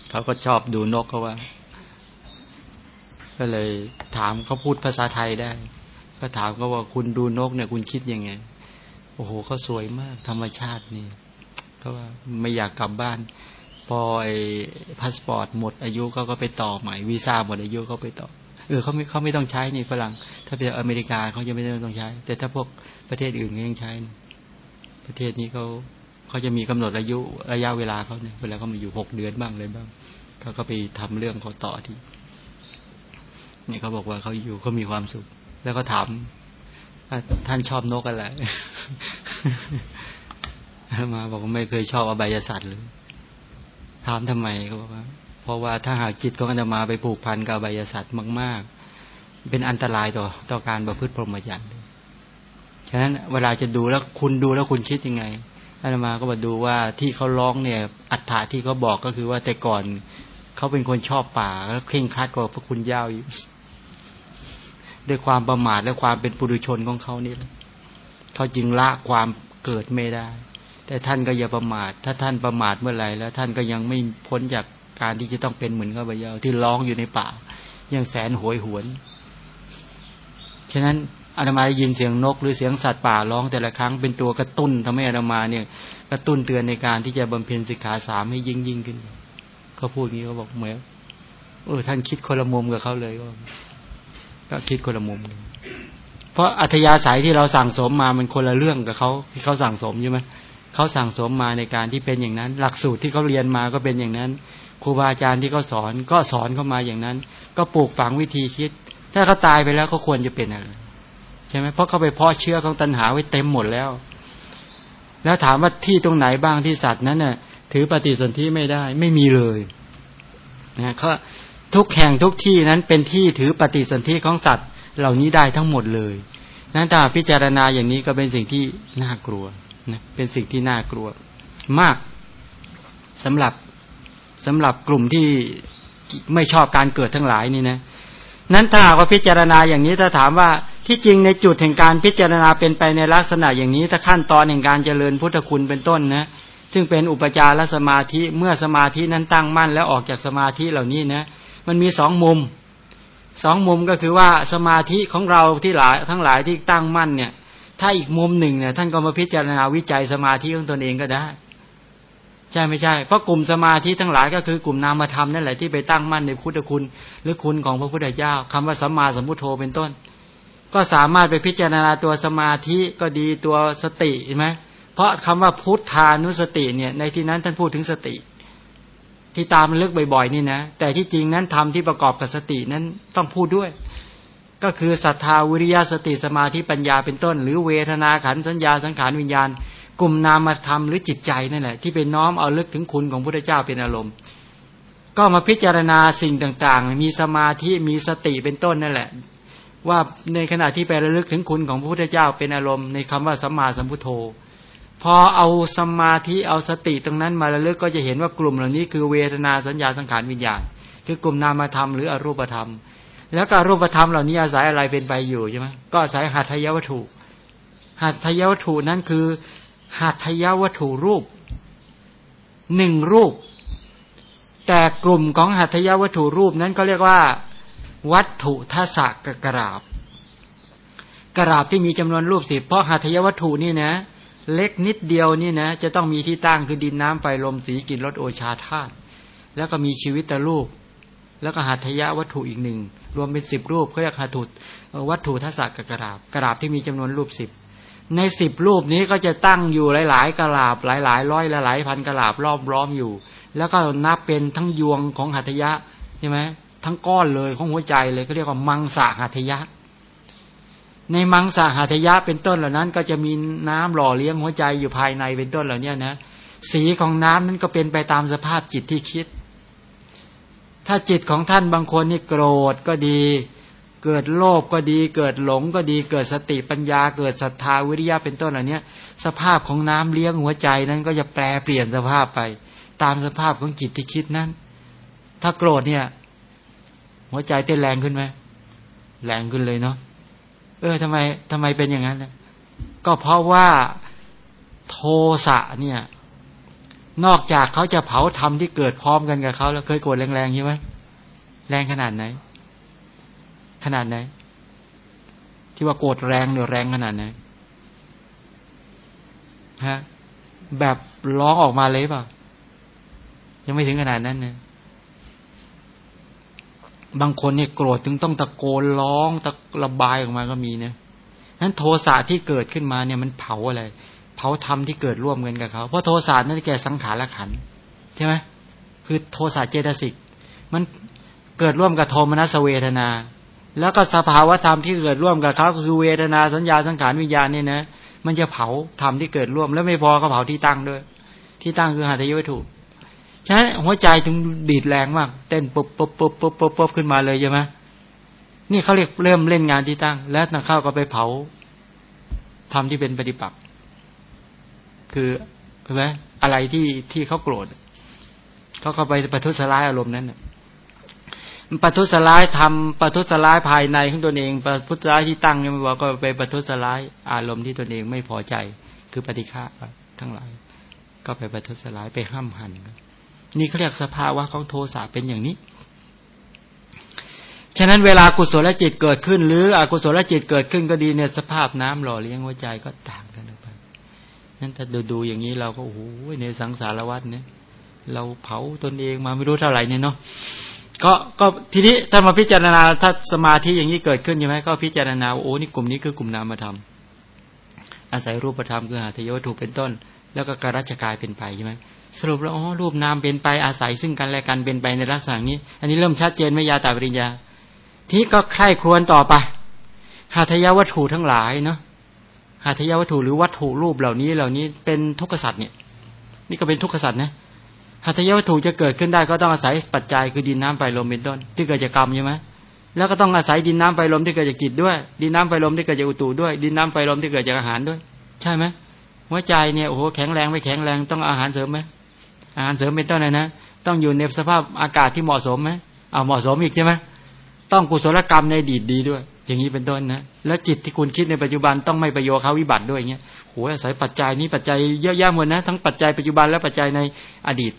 เขาก็ชอบดูนกเขาว่า ก็เลยถามเขาพูดภาษาไทยได้ ก็ถามเขาว่าคุณดูนกเนี่ย คุณคิดยังไง โอ้โหเขาสวยมาก ธรรมชาตินี่เขาว่าไม่อยากกลับบ้าน พอไอ้พาสปอร์ตหมดอายุเขาก็ไปต่อใหม่วีซ่าหมดอายุเขาไปต่อ เออเขาไม่เขาไม่ต้องใช้นี่ฝรั่ง ถ้าเป็นอเมริกาเขาจะไม่ต้องใช้ แต่ถ้าพวกประเทศอื่นเขายังใช้ ประเทศนี้เขาเขาจะมีกำหนดอายุระยะเวลาเขาเนี่ยเวลาเขามาอยู่หกเดือนบ้างเลยบ้างเขาก็ไปทำเรื่องเขาต่อที่นี่เขาบอกว่าเขาอยู่เขามีความสุข แล้วก็ถามท่านชอบนกอะไรมาบอกว่าไม่เคยชอบอบายศาสตร์เลยถามทำไมเขาบอกว่า เพราะว่าถ้าหากจิตของอาตมาไปผูกพันกับใบยศาสตว์มาก ๆ เป็นอันตรายต่อต่อการประพฤติพรหมจรรย์ฉะนั้นเวลาจะดูแล้วคุณดูแล้วคุณคิดยังไงอาตมาก็มาดูว่าที่เขาร้องเนี่ย อัฏฐาที่เขาบอกก็คือว่าแต่ก่อนเขาเป็นคนชอบป่าแล้วเคร่งครัดกว่าพระคุณเจ้าอยู่ด้วยความประมาทและความเป็นปุถุชนของเขานี่แหละเขาจึงละความเกิดไม่ได้ แต่ท่านก็อย่าประมาท ถ้าท่านประมาทเมื่อไหร่แล้ว ท่านก็ยังไม่พ้นจาก การที่จะต้องเป็นเหมือนกับใบยาวที่ร้องอยู่ในป่า อยังแสนโหยหวน ฉะนั้นอาตมาได้ยินเสียงนก หรือเสียงสัตว์ป่าร้องแต่ละครั้งเป็นตัวกระตุ้นทำให้อาตมาเนี่ย กระตุ้นเตือนในการที่จะบำเพ็ญสิกขาสามให้ยิ่งยิ่งขึ้นเขาพูดงี้เขาบอกเหมือนเออท่านคิดคนละมุมกับเขาเลยก็ก็คิดคนละมุม เพราะอัธยาศัยที่เราสั่งสมมามันคนละเรื่องกับเขาที่เขาสั่งสมใช่ไหมเขาสั่งสมมาในการที่เป็นอย่างนั้น หลักสูตรที่เขาเรียนมาก็เป็นอย่างนั้น ครูบาอาจารย์ที่เขาสอนก็สอนเข้ามาอย่างนั้น ก็ปลูกฝังวิธีคิด ถ้าเขาตายไปแล้วเขาควรจะเป็นอะไรใช่ไหมเพราะเขาไปเพาะเชื้อของตัณหาไว้เต็มหมดแล้ว แล้วถามว่าที่ตรงไหนบ้างที่สัตว์นั้นน่ะ ถือปฏิสนธิไม่ได้ ไม่มีเลยนะเขาทุกแห่งทุกที่นั้นเป็นที่ถือปฏิสนธิของสัตว์ เหล่านี้ได้ทั้งหมดเลยนั้นถ้าพิจารณาอย่างนี้ก็เป็นสิ่งที่น่ากลัวนะเป็นสิ่งที่น่ากลัว มากสำหรับ สำหรับกลุ่มที่ไม่ชอบการเกิดทั้งหลายนี่นะนั้นถ้าหากว่าพิจารณาอย่างนี้ถ้าถามว่าที่จริงในจุดแห่งการพิจารณาเป็นไปในลักษณะอย่างนี้ถ้าขั้นตอนแห่งการเจริญพุทธคุณเป็นต้นนะซึ่งเป็นอุปจารสมาธิเมื่อสมาธินั้นตั้งมั่น แล้วออกจากสมาธิเหล่านี้นะมันมีสองมุมสองมุมก็คือว่าสมาธิของเราที่หลายทั้งหลายที่ตั้งมั่นเนี่ย ถ้ถ้าอีกมุมหนึ่งเนี่ยท่านก็มาพิจารณาวิจัยสมาธิของตนเองก็ได้ ใช่ไม่ใช่เพราะกลุ่มสมาธิทั้งหลายก็คือกลุ่มนามธรรมนั่นแหละที่ไปตั้งมั่นในพุทธคุณ หรือคุณของพระพุทธเจ้าคำว่าสัมมาสัมพุทโธเป็นต้น ก็สามารถไปพิจารณาตัวสมาธิก็ดีตัวสติเห็นไหมเพราะคำว่าพุทธานุสติเนี่ยในที่นั้นท่านพูดถึงสติ ที่ตามลึกบ่อยๆนี่นะแต่ที่จริงนั้นทำที่ประกอบกับสตินั้นต้องพูดด้วย ก็คือศรัทธาวิริยะสติสมาธิปัญญาเป็นต้น หรือเวทนาขันสัญญาสังขารวิญญาณ กลุ่มนามธรรมหรือจิตใจนั่นแหละที่เป็นน้อมเอาลึกถึงคุณของพระเจ้าเป็นอารมณ์ ก็มาพิจารณาสิ่งต่างๆ มีสมาธิมีสติเป็นต้นนั่นแหละ ว่าในขณะที่ไประลึกถึงคุณของพระพุทธเจ้าเป็นอารมณ์ในคำว่าสัมมาสัมพุทโธพอเอาสมาธิเอาสติตรงนั้นมาระลึกก็จะเห็นว่ากลุ่มเหล่านี้คือเวทนาสัญญาสังขารวิญญาณ คือกลุ่มนามธรรมหรืออรูปธรรม แล้วก็รูปธรรมเหล่านี้อาศัยอะไรเป็นไปอยู่ใช่ไหมก็อาศัยหัตถยวัตถุ หัตถยวัตถุนั้นคือ หัตถยวัตถุรูปหนึ่งรูป แต่กลุ่มของหัตถยวัตถุรูปนั้นก็เรียกว่า วัตถุทัศกกราบ กราบที่มีจำนวนรูปสิบเพราะหัตถยวัตถุนี่นะ เล็กนิดเดียวนี่นะ จะต้องมีที่ตั้งคือดินน้ำไฟลมสีกลิ่นรสโอชาธาตุแล้วก็มีชีวิตตะลูก แล้วก็หัตถยะวัตถุอีกหนึ่งรวมเป็นสิบรูปเขาเรียกหัตถุวัตถุทัศกกระดาบกระดาบที่มีจำนวนรูปสิบในสิบรูปนี้ก็จะตั้งอยู่หลาย ๆกระลาบหลาย ๆ ร้อยหลายพันกระลาบรอบล้อมอยู่ แล้วก็นับเป็นทั้งยวงของหัตถยะใช่ไหมทั้งก้อนเลยของหัวใจเลยเขาเรียกว่ามังสาหัตถยะในมังสาหัตถยะเป็นต้นเหล่านั้น ก็จะมีน้ำหล่อเลี้ยงหัวใจอยู่ภายในเป็นต้นเหล่านี้นะสีของน้ำนั้นก็เป็นไปตามสภาพจิตที่คิด ถ้าจิตของท่านบางคนนี่โกรธก็ดี เกิดโลภก็ดี เกิดหลงก็ดี เกิดสติปัญญา เกิดศรัทธาวิริยะเป็นต้นเหล่านี้สภาพของน้ำเลี้ยงหัวใจนั้นก็จะแปลเปลี่ยนสภาพไป ตามสภาพของจิตที่คิดนั้น ถ้าโกรธเนี่ย หัวใจเต้นแรงขึ้นไหมแรงขึ้นเลยเนาะเออทำไมทำไมเป็นอย่างนั้นก็เพราะว่าโทสะเนี่ย นอกจากเขาจะเผาธรรมที่เกิดพร้อมกันกับเขาแล้วเคยโกรธแรงๆใช่ไหมแรงขนาดไหน ขนาดไหน ที่ว่าโกรธแรงหรือแรงขนาดไหนฮะแบบร้องออกมาเลยเปล่ายังไม่ถึงขนาดนั้นนะบางคนเนี่ยโกรธถึงต้องตะโกนร้องตะระบายออกมาก็มีเนี่ยนั้นโทสะที่เกิดขึ้นมาเนี่ยมันเผาอะไราธรรมที่เกิดร่วมกันกับเขา เพราะโทสะนั่นแก่สังขารขันใช่ไหมคือโทสะเจตสิก มันเกิดร่วมกับโทมนัสเวทนา แล้วก็สภาวะธรรมที่เกิดร่วมกับเขาคือเวทนาสัญญาสังขารวิญญาณนี่นะมันจะเผาธรรมที่เกิดร่วม แล้วไม่พอก็เผาที่ตั้งด้วย ที่ตั้งคือหัตถยวัตถุฉะนั้นหัวใจถึงดีดแรงมาก เต้นปุ๊บปุ๊บปุ๊บปุ๊บปุ๊บปุ๊บขึ้นมาเลยใช่ไหมนี่เขาเรียกเริ่มเล่นงานที่ตั้ง แล้วนักเข้าก็ไปเผาทำที่เป็นปฏิปักษ์ คือใช่ไหมอะไรที่ที่เขาโกรธเขาเข้าไปประทุษร้ายอารมณ์นั้นประทุษร้ายทำประทุษร้ายภายในของตนเองประทุษร้ายที่ตั้งยังไม่บอกก็ไปประทุษร้ายอารมณ์ที่ตนเองไม่พอใจ คือปฏิฆาทั้งหลาย ก็ไปประทุษร้ายไปห้ามหันนี่เขาเรียกสภาวะของโทสะเป็นอย่างนี้ฉะนั้นเวลากุศลจิตเกิดขึ้น หรืออกุศลจิตเกิดขึ้นก็ดีเนี่ยสภาพน้ำหล่อเลี้ยงหัวใจก็ต่างกันั้นถ้าดูดูอย่างนี้เราก็โอ้โหในสังสารวัฏเนี่ย เราเผาตนเองมาไม่รู้เท่าไหร่เนี่ยเนาะก็ก็ทีนี้ถ้ามาพิจารณาถ้าสมาธิอย่างนี้เกิดขึ้นใช่ไหมก็พิจารณาโอ้นี่กลุ่มนี้คือกลุ่มนามธรรมอาศัยรูปธรรมคือหาทโยถูกเป็นต้น แล้วก็การัชกายเป็นไปใช่ไหมสรุปแล้วอ๋อรูปนามเป็นไปอาศัยซึ่งกันและกันเป็นไปในลักษณะนี้ อันนี้เริ่มชัดเจนไม่ยาตาปริญญาที่ก็ใคร่ครวญต่อไปหาทยาวัตถุทั้งหลายเนาะ หาทยาวัตถุหรือวัตถุรูปเหล่านี้เหล่านี้เป็นทุกขสัตว์เนี่ย นี่ก็เป็นทุกขสัตว์นะหาทยาวัตถุจะเกิดขึ้นได้ก็ต้องอาศัยปัจจัยคือดินน้ำไฟลมเป็นต้นที่เกิดจากกรรมใช่ไหมแล้วก็ต้องอาศัยดินน้ำไฟลมที่เกิดจากจิตด้วย ดินน้ำไฟลมที่เกิดจากอุตุด้วย ดินน้ำไฟลมที่เกิดจากอาหารด้วย ใช่ไหมหัวใจเนี่ยโอ้โหแข็งแรงไม่แข็งแรงต้องอาหารเสริมไหมอาหารเสริมเป็นต้นเลยนะต้องอยู่ในสภาพอากาศที่เหมาะสมไหมเอาเหมาะสมอีกใช่ไหมต้องกุศลกรรมในดีตดีด้วย อย่างนี้เป็นต้นนะแล้วจิตที่คุณคิดในปัจจุบันต้องไม่ประโยชน์เขาวิบัติด้วยเงี้ยโหอาศัยปัจจัยนี้ปัจจัยเยอะแยะหมดนะ ทั้งปัจจัยปัจจุบันและปัจจัยในอดีต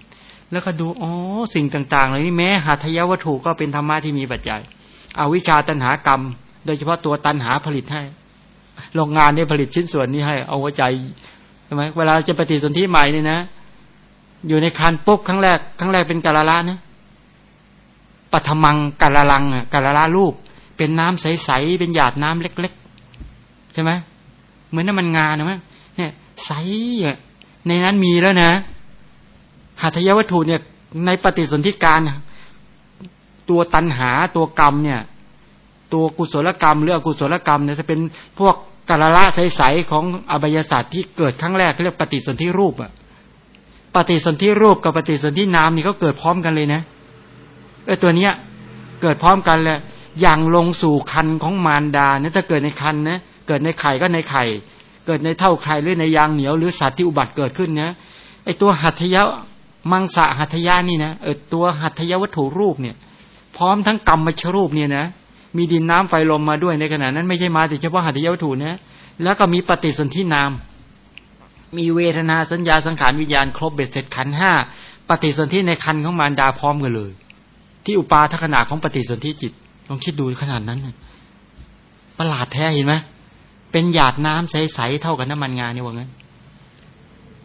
แล้วก็ดูอ๋อสิ่งต่างๆเหล่านี้แม้หัตถยวัตถุก็เป็นธรรมะที่มีปัจจัยเอาวิชาตัณหากรรม โดยเฉพาะตัวตัณหาผลิตให้โรงงานนี่ผลิตชิ้นส่วนนี้ให้ เอาหัวใจใช่ไหมเวลาจะปฏิสนธิใหม่เนี่ยนะ อยู่ในคันปุ๊บครั้งแรกครั้งแรกเป็นกาลละนะปัทมังกาลลังอะกาลละรูป เป็นน้ำใสๆเป็นหยาดน้ำเล็ก ๆ ใช่ไหมเหมือนน้ำมันงานะมั้ยเนี่ย ใสในนั้นมีแล้วนะหัตถยวัตถุเนี่ย ในปฏิสนธิการตัวตันหาตัวกรรมเนี่ย ตัวกุศลกรรมหรืออกุศลกรรมเนี่ยจะเป็นพวกกาลละใสๆของอบายศาสตร์ที่เกิดครั้งแรกเรียกปฏิสนธิรูปอะปฏิสนธิรูปกับปฏิสนธินามนี่ก็เกิดพร้อมกันเลยนะเออตัวเนี้ย เกิดพร้อมกันเลย อย่างลงสู่คันของมารดาเนี่ยถ้าเกิดในคันนะเกิดในไข่ก็ในไข่ เกิดในเท่าไข่หรือในยางเหนียวหรือสัตว์ที่อุบัติเกิดขึ้นนะไอตัวหัตถยะมังสะหัตถยานี่นะเออตัวหัตถยวัตถุรูปเนี่ยพร้อมทั้งกรรมมชรูปเนี่ยนะมีดินน้ำไฟลมมาด้วยในขณะนั้นไม่ใช่มาแต่เฉพาะหัตถยวัตถุนะแล้วก็มีปฏิสนธินาม มีเวทนาสัญญาสังขารวิญญาณครบเบ็ดเสร็จขันห้าปฏิสนธิในคันของมารดาพร้อมกันเลย ที่อุปาทขนาของปฏิสนธิจิต ลองคิดดูขนาดนั้นประหลาดแท้เห็นไหมเป็นหยาดน้ำใสๆเท่ากับน้ำมันงาเนี่ยว่างั้น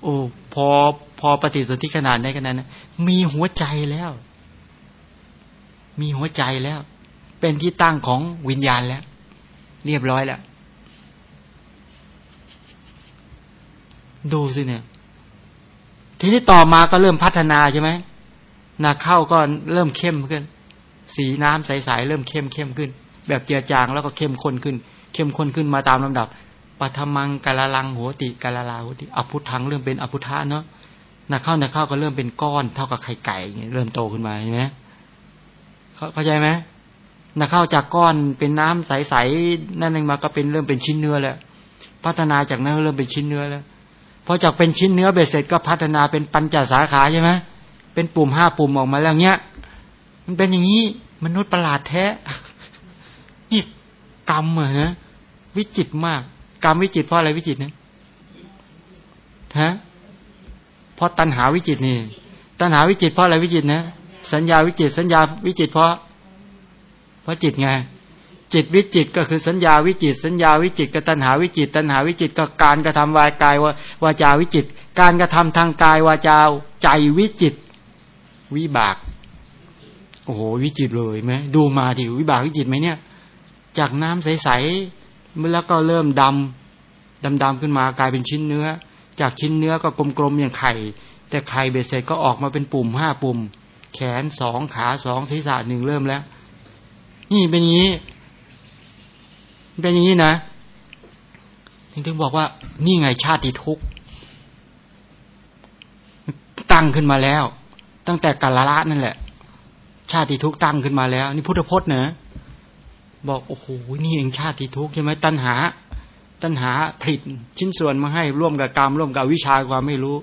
โอ้พอพอปฏิสนธิขนาดได้ขนาดนั้นมีหัวใจแล้ว มีหัวใจแล้ว เป็นที่ตั้งของวิญญาณแล้ว เรียบร้อยแล้วดูสิเนี่ย ทีนี้ต่อมาก็เริ่มพัฒนาใช่ไหมนาเข้าก็เริ่มเข้มขึ้น สีน้ำใสๆเริ่มเข้มเข้มขึ้น แบบเจือจางแล้วก็เข้มข้นขึ้น เข้มข้นขึ้นมาตามลำดับปัทมังกาลาลังโหติกาลาลาโหติอภุทังเริ่มเป็นอภุทะเนาะนาเข้านาเข้าก็เริ่มเป็นก้อนเท่ากับไข่ไก่เริ่มโตขึ้นมาใช่ไหมเข้าใจไหมนาเข้าจากก้อนเป็นน้ำใสๆนั่นเองมาก็เป็นเริ่มเป็นชิ้นเนื้อแล้วพัฒนาจากนั้นเริ่มเป็นชิ้นเนื้อแล้วพอจากเป็นชิ้นเนื้อเบ็ดเสร็จก็พัฒนาเป็นปัญจสาขาใช่ไหมเป็นปุ่มห้าปุ่มออกมาแล้วเนี้ย มันเป็นอย่างนี้มนุษย์ประหลาดแท้ นี่กรรมเหรอนะวิจิตมาก กรรมวิจิตเพราะอะไรวิจิตเนี่ยฮะเพราะตัณหาวิจิตนี่ ตัณหาวิจิตเพราะอะไรวิจิตนะสัญญาวิจิต สัญญาวิจิตเพราะ เพราะจิตไงจิตวิจิตก็คือสัญญาวิจิต สัญญาวิจิตกับตัณหาวิจิต ตัณหาวิจิตก็การกระทำวายกายวาวาจาวิจิต การกระทำทางกายวาจาใจวิจิต วิบาก โอ้โหวิจิตเลยไหมดูมาดิวิบากวิจิตไหมเนี่ย จากน้ำใสๆแล้วก็เริ่มดำดำดำขึ้นมากลายเป็นชิ้นเนื้อ จากชิ้นเนื้อก็กลมๆอย่างไข่ แต่ไข่เบสเสร็จก็ออกมาเป็นปุ่มห้าปุ่ม แขนสองขาสองศีรษะหนึ่งเริ่มแล้ว นี่เป็นอย่างนี้เป็นอย่างนี้นะถึงถึงบอกว่า นี่ไงชาติทุกข์ตั้งขึ้นมาแล้ว ตั้งแต่กาลละนั่นแหละ ชาติทุกตั้งขึ้นมาแล้ว นี่พุทธพจน์นะบอกโอ้โหนี่เองชาติทุกใช่ไหมตัณหา ตัณหาผลิตชิ้นส่วนมาให้ร่วมกับกรรมร่วมกับวิชาความไม่รู้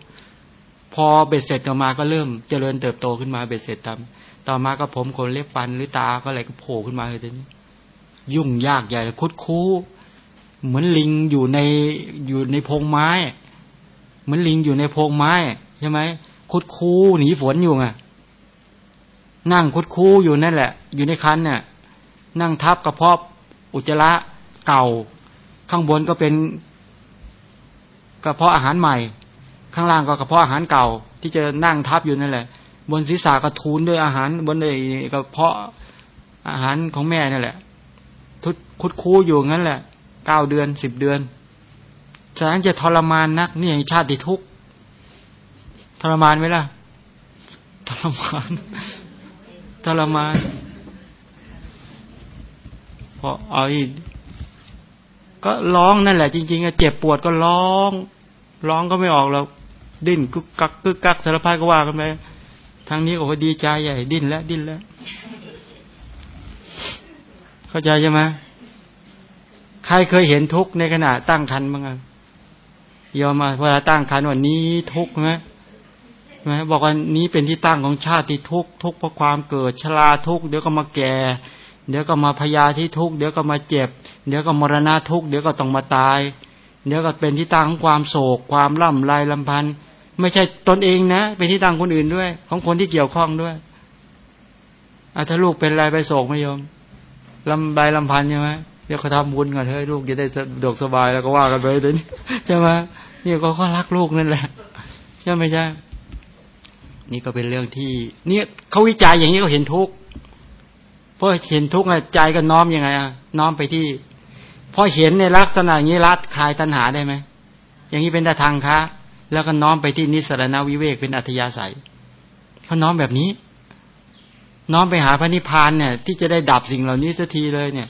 พอเบ็ดเสร็จออกมาก็เริ่มเจริญเติบโตขึ้นมาเบ็ดเสร็จตามต่อมาก็ผมขนเล็บฟันหรือตาก็อะไรก็โผล่ขึ้นมาเลยทีนี้ยุ่งยากใหญ่คุดคู้ เหมือนลิงอยู่ในอยู่ในพงไม้ เหมือนลิงอยู่ในพงไม้ใช่ไหมคุดคู้หนีฝนอยู่ไง นั่งคุดคู้อยู่นั่นแหละ อยู่ในคันเนี่ยนั่งทับกระเพาะอุจจาระเก่า ข้างบนก็เป็นกระเพาะอาหารใหม่ ข้างล่างก็กระเพาะอาหารเก่า ที่จะนั่งทับอยู่นั่นแหละ บนศีรษะก็ทูลด้วยอาหาร บนในกระเพาะอาหารของแม่นั่นแหละ ทุดคุดคู้อยู่งั้นแหละเก้าเดือนสิบเดือนฉะนั้นจะทรมานนักนี่ชาติทุกทรมานไหมล่ะทรมาน ทรมาน พอเอาอีกก็ร้องนั่นแหละ จริง ๆเจ็บปวดก็ร้อง ร้องก็ไม่ออกแล้วดิ้นกึกกักกึกกักสารพัดก็ว่ากันไปทางนี้ก็ดีใจใหญ่ ดิ้นแล้วดิ้นแล้ว เข้าใจใช่ไหมใครเคยเห็นทุกข์ในขณะตั้งคันบ้างยอมมาเวลาตั้งคันวันนี้ทุกข์ไหม ไหมบอกว่านี้เป็นที่ตั้งของชาติทุกทุกเพราะความเกิดชราทุกเดี๋ยวก็มาแก่ เดี๋ยวก็มาพยาที่ทุกเดี๋ยวก็มาเจ็บ เดี๋ยวก็มรณะทุกเดี๋ยวก็ต้องมาตาย เดี๋ยวก็เป็นที่ตั้งของความโศก ความล่ำไรลำพันธ์ไม่ใช่ตนเองนะ เป็นที่ตั้งคนอื่นด้วย ของคนที่เกี่ยวข้องด้วยอาถ้าลูกเป็นไรไปโศกไม่ยอมลำใบลำพันธ์ใช่ไหมเดี๋ยวเขาทำบุญกันเฮ้ยลูกจะได้สะดวกสบายแล้วก็ว่ากันไปเลยใช่ไหมนี่ก็เขารักลูกนั่นแหละใช่ไหมใช่ นี่ก็เป็นเรื่องที่ เนี่ยเขาวิจัยอย่างนี้ก็เห็นทุกข์เพราะเห็นทุกข์ใจก็น้อมยังไงอะน้อมไปที่พอเห็นในลักษณะอย่างนี้รัดคลายตัณหาได้ไหมอย่างนี้เป็นตทางคะแล้วก็น้อมไปที่นิสรณวิเวกเป็นอัธยาศัยเขาน้อมแบบนี้ น้อมไปหาพระนิพพานเนี่ย ที่จะได้ดับสิ่งเหล่านี้สักทีเลยเนี่ย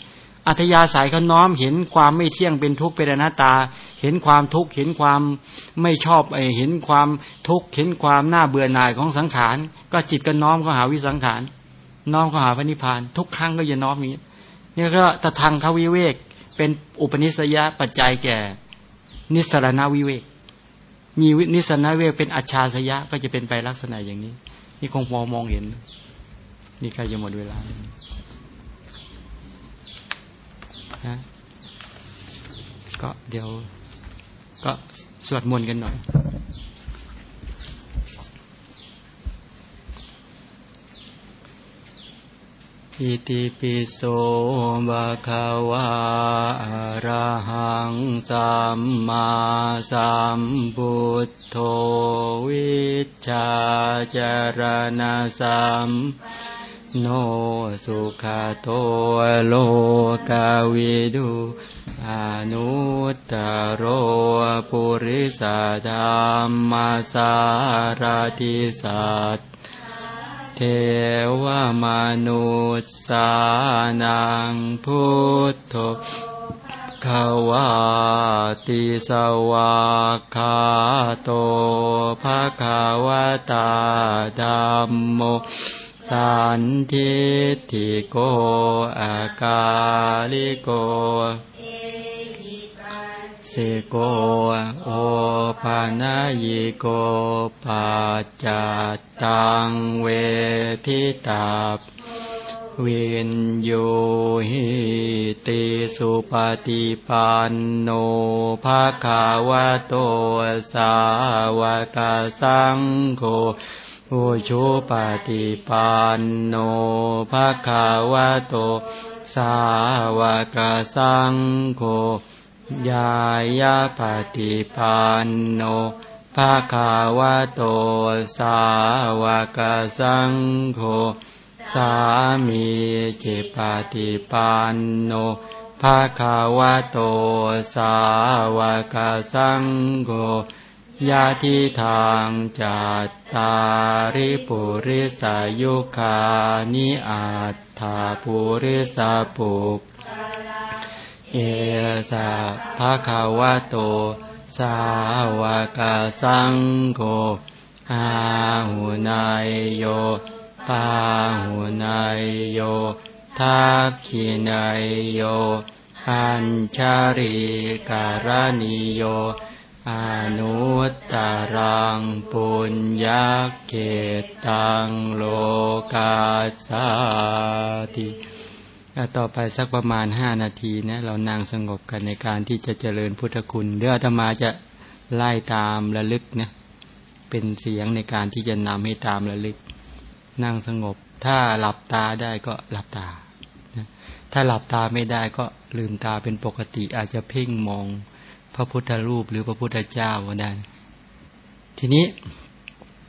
อัธยาศัยเขาน้อมเห็นความไม่เที่ยงเป็นทุกข์เป็นอนัตตา เห็นความทุกข์เห็นความไม่ชอบเห็นความทุกข์เห็นความน่าเบื่อหน่ายของสังขาร ก็จิตก็น้อมเข้าหาวิสังขาร น้อมเข้าหาพระนิพพาน ทุกครั้งก็จะน้อมอย่างนี้นี่ก็ตะทางเขาวิเวกเป็นอุปนิสัยปัจจัยแก่ นิสรณวิเวก มีนิสรณวิเวกเป็นอัจฉริยะก็จะเป็นไปลักษณะอย่างนี้ นี่คงพอมองเห็น นี่ใกล้จะหมดเวลาะ ก็เดี๋ยว ก็สวดมนต์กันหน่อย อิติปิโสบะคะวะอะระหังสัมมาสัมพุทโธวิชาจารณะสัม โนสุขโตโลกาวิดูอนุตตโรปุริสธรรมสารติสัตเทวมนุษย์สานังพุทโธขวาติสวาคาโตภะคะวตาดัมโม สันทิติโกอากาลิโกสิโกโอปานายิโกปัจจัตตังเวทิตาวินโยหิติสุปฏิปันโนภาคาวะโตสาวกสังโฆ อุชุปฏิปันโนภาคาวะโต สาวกสังโฆยายาปฏิปันโนภาคาวะโต สาวกสังโฆ สามีจิปฏิปันโนภาคาวะโต สาวกสังโฆ ยาทิทางจัตตาริปุริสายุคานิอาตถาปุริสาปุกเอสะภะคะวะโต สาวกสังโฆอาหุนายโยปาหุนายโยทักขินายโยอัญชาริการณิโย อนุตตรังปุญญาเกตังโลกาสาติต่อไปสักประมาณห้านาทีนะเรานั่งสงบกันในการที่จะเจริญพุทธคุณเดี๋ยวอาตมาจะไล่ตามระลึกนะเป็นเสียงในการที่จะนำให้ตามระลึก นั่งสงบ ถ้าหลับตาได้ก็หลับตา ถ้าหลับตาไม่ได้ก็ลืมตาเป็นปกติอาจจะเพ่งมอง พระพุทธรูปหรือพระพุทธเจ้าก็ได้ ทีนี้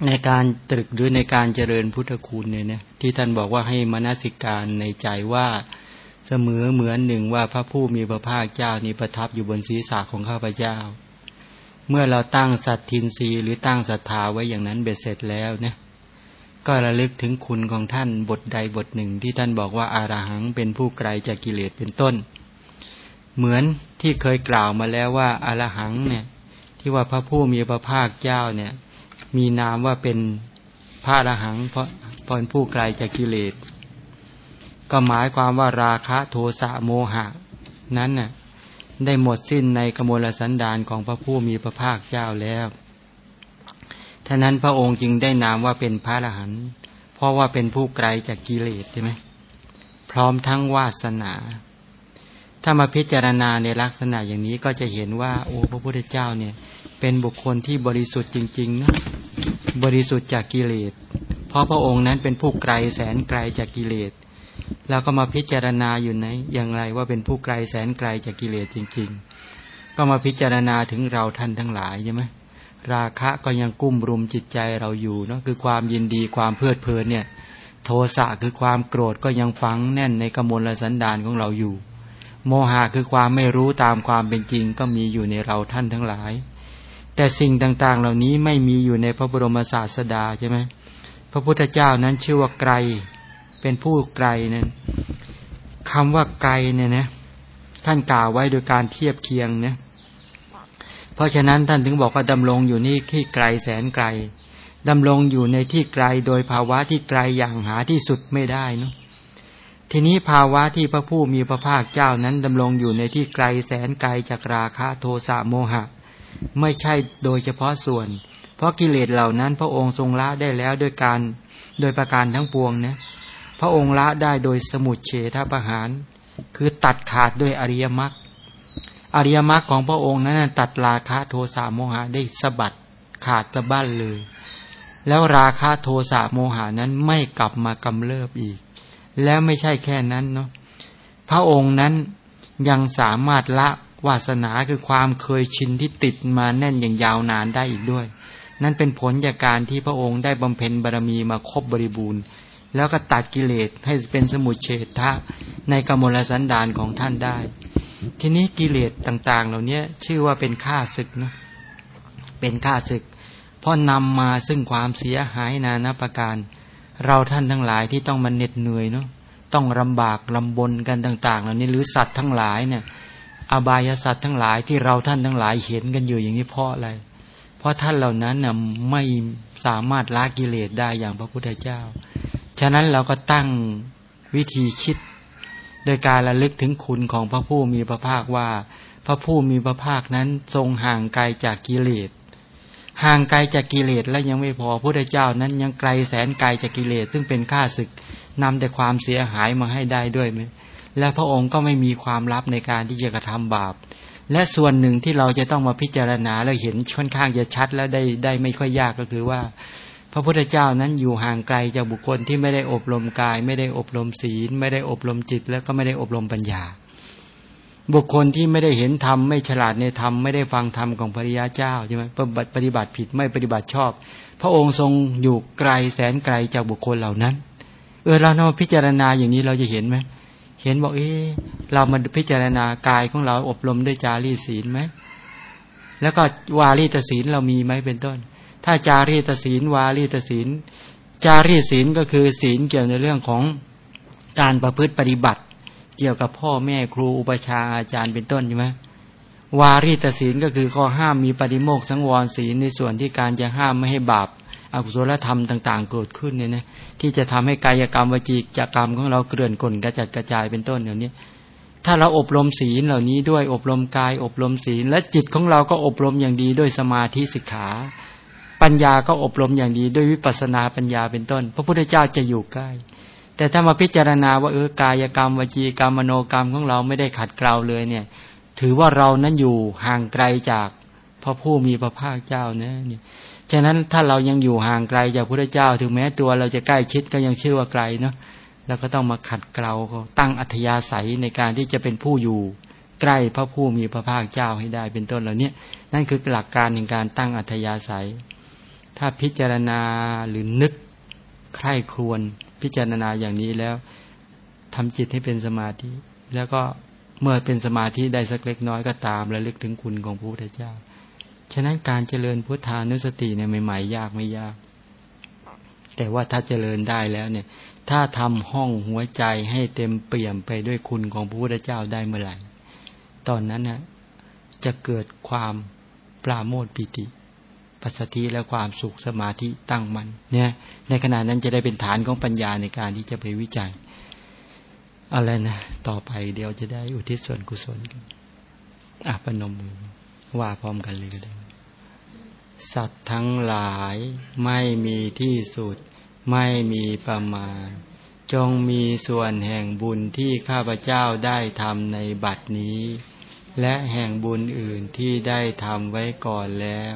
ในการตรึกหรือในการเจริญพุทธคุณเนี่ยนะที่ท่านบอกว่าให้มนสิการในใจว่าเสมอเหมือนหนึ่งว่าพระผู้มีพระภาคเจ้านี้ประทับอยู่บนศีรษะของข้าพเจ้า เมื่อเราตั้งสัตทินรีหรือตั้งศรัทธาไว้อย่างนั้นเบ็ดเสร็จแล้วเนี่ยก็ระลึกถึงคุณของท่านบทใดบทหนึ่งที่ท่านบอกว่าอาราหังเป็นผู้ไกลจากกิเลสเป็นต้น เหมือนที่เคยกล่าวมาแล้วว่าอรหังเนี่ย ที่ว่าพระผู้มีพระภาคเจ้าเนี่ย มีนามว่าเป็นพระอรหังเพราะพรผู้ไกลจากกิเลส ก็หมายความว่าราคะโทสะโมหะ นั้นน่ะได้หมดสิ้นในกมลสันดานของพระผู้มีพระภาคเจ้าแล้วท่านั้นพระองค์จึงได้นามว่าเป็นพระอรหันต์เพราะว่าเป็นผู้ไกลจากกิเลสใช่ไหมพร้อมทั้งวาสนา ถ้ามาพิจารณาในลักษณะอย่างนี้ก็จะเห็นว่า โอ้พระพุทธเจ้าเนี่ย เป็นบุคคลที่บริสุทธิ์จริงๆนะบริสุทธิ์จากกิเลส เพราะพระองค์นั้นเป็นผู้ไกลแสนไกลจากกิเลสแล้วก็มาพิจารณาอยู่ในอย่างไรว่าเป็นผู้ไกลแสนไกลจากกิเลสจริง ๆ ก็มาพิจารณาถึงเราท่านทั้งหลายใช่ไหมราคะก็ยังกุ้มรุมจิตใจเราอยู่เนาะคือความยินดีความเพลิดเพลินเนี่ย โทสะคือความโกรธก็ยังฝังแน่นในกมลสันดานของเราอยู่ โมหะคือความไม่รู้ตามความเป็นจริงก็มีอยู่ในเราท่านทั้งหลาย แต่สิ่งต่างๆ เหล่านี้ไม่มีอยู่ในพระบรมศาสดาใช่ไหมพระพุทธเจ้านั้นชื่อว่าไกล เป็นผู้ไกลนั้นคำว่าไกลเนี่ยนะท่านกล่าวไว้โดยการเทียบเคียงเนี่ยเพราะฉะนั้นท่านถึงบอกว่าดำรงอยู่นี่ที่ไกลแสนไกลดำรงอยู่ในที่ไกลโดยภาวะที่ไกลอย่างหาที่สุดไม่ได้เนาะ ทีนี้ภาวะที่พระผู้มีพระภาคเจ้านั้นดำรงอยู่ในที่ไกลแสนไกลจากราคะโทสะโมหะ ไม่ใช่โดยเฉพาะส่วน เพราะกิเลสเหล่านั้นพระองค์ทรงละได้แล้วด้วยการโดยประการทั้งปวงนะพระองค์ละได้โดยสมุดเฉทประหาร คือตัดขาดด้วยอริยมรรคอริยมรรคของพระองค์นั้นตัดราคะโทสะโมหะได้สะบัดขาดตะบ้านเลย แล้วราคะโทสะโมหานั้นไม่กลับมากำเริบอีก แล้วไม่ใช่แค่นั้นเนาะพระองค์นั้นยังสามารถละวาสนาคือความเคยชินที่ติดมาแน่นอย่างยาวนานได้อีกด้วย นั่นเป็นผลจากการที่พระองค์ได้บำเพ็ญบารมีมาครบบริบูรณ์ แล้วก็ตัดกิเลสให้เป็นสมุทเฉทะในกมลสันดานของท่านได้ ทีนี้กิเลสต่าง ๆ เหล่านี้ชื่อว่าเป็นข้าศึกเนาะเป็นข้าศึก เพราะนำมาซึ่งความเสียหายนานาประการ เราท่านทั้งหลายที่ต้องมาเหน็ดเหนื่อยเนาะต้องลำบากลำบนกันต่างๆเหล่านี้หรือสัตว์ทั้งหลายเนี่ย อบายสัตว์ทั้งหลายที่เราท่านทั้งหลายเห็นกันอยู่อย่างนี้เพราะอะไร เพราะท่านเหล่านั้นน่ะไม่สามารถละกิเลสได้อย่างพระพุทธเจ้า ฉะนั้นเราก็ตั้งวิธีคิด โดยการระลึกถึงคุณของพระผู้มีพระภาคว่า พระผู้มีพระภาคนั้นทรงห่างไกลจากกิเลส ห่างไกลจากกิเลสแล้วยังไม่พอพระพุทธเจ้านั้นยังไกลแสนไกลจากกิเลสซึ่งเป็นข้าศึกนำแต่ความเสียหายมาให้ได้ด้วยไหมและพระองค์ก็ไม่มีความลับในการที่จะกระทำบาป และส่วนหนึ่งที่เราจะต้องมาพิจารณาแล้วเห็นค่อนข้างจะชัดแล้วได้ได้ไม่ค่อยยากก็คือว่า พระพุทธเจ้านั้นอยู่ห่างไกลจากบุคคลที่ไม่ได้อบรมกาย ไม่ได้อบรมศีล ไม่ได้อบรมจิต แล้วก็ไม่ได้อบรมปัญญา บุคคลที่ไม่ได้เห็นธรรมไม่ฉลาดในธรรมไม่ได้ฟังธรรมของพระริยาเจ้าใช่ไหมปฏิบัติผิดไม่ปฏิบัติชอบ พระองค์ทรงอยู่ไกลแสนไกลจากบุคคลเหล่านั้น เออเราเนาพิจารณาอย่างนี้เราจะเห็นไหมเห็นบอกเออเรามาพิจารณากายของเราอบรมด้วยจารีศีลไหมแล้วก็วารีตศีลเรามีไหมเป็นต้น ถ้าจารีตศีลวารีตศีลจารีศีลก็คือศีลเกี่ยวในเรื่องของการประพฤติปฏิบัติ เกี่ยวกับพ่อแม่ครูอุปชาอาจารย์เป็นต้นใช่ไหมวารีตศีลก็คือข้อห้ามมีปฏิโมกสังวรศีลในส่วนที่การจะห้ามไม่ให้บาปอกุศลธรรมต่าง ๆ เกิดขึ้นเนี่ยนะที่จะทำให้กายกรรมวจีกกรรมของเราเกลื่อนกลนกระจัดกระจายเป็นต้นอย่านี้ถ้าเราอบรมศีลเหล่านี้ด้วยอบรมกาย อบรมศีล และจิตของเราก็อบรมอย่างดีด้วยสมาธิสิกขา ปัญญาก็อบรมอย่างดีด้วยวิปัสนาปัญญาเป็นต้น พระพุทธเจ้าจะอยู่ใกล้ แต่ถ้ามาพิจารณาว่าเออกายกรรมวจีกรรมมโนกรรมของเราไม่ได้ขัดเกลาเลยเนี่ย ถือว่าเรานั้นอยู่ห่างไกลจากพระผู้มีพระภาคเจ้านะเนี่ยฉะนั้นถ้าเรายังอยู่ห่างไกลจากพระเจ้า ถึงแม้ตัวเราจะใกล้ชิดก็ยังชื่อว่าไกลเนาะเราก็ต้องมาขัดเกลาตั้งอัธยาศัยในการที่จะเป็นผู้อยู่ใกล้พระผู้มีพระภาคเจ้าให้ได้เป็นต้นเหล่านี้นั่นคือหลักการในการตั้งอัธยาศัย ถ้าพิจารณาหรือนึกใคร่ครวญ พิจารณาอย่างนี้แล้วทำจิตให้เป็นสมาธิ แล้วก็เมื่อเป็นสมาธิได้สักเล็กน้อยก็ตามและลึกถึงคุณของพระพุทธเจ้า ฉะนั้นการเจริญพุทธานุสติเนี่ยใหม่ๆยากไม่ยาก แต่ว่าถ้าเจริญได้แล้วเนี่ย ถ้าทำห้องหัวใจให้เต็มเปี่ยมไปด้วยคุณของพระพุทธเจ้าได้เมื่อไหร่ ตอนนั้นน่ะจะเกิดความปราโมทปิติ ปัสสติและความสุขสมาธิตั้งมันเนี่ยในขณะนั้นจะได้เป็นฐานของปัญญาในการที่จะไปวิจัยอะไรนะต่อไปเดี๋ยวจะได้อุทิศส่วนกุศลกันอะปนมมือว่าพร้อมกันเลยก็ได้สัตว์ทั้งหลายไม่มีที่สุด ไม่มีประมาณ จงมีส่วนแห่งบุญที่ข้าพเจ้าได้ทำในบัดนี้ และแห่งบุญอื่นที่ได้ทำไว้ก่อนแล้ว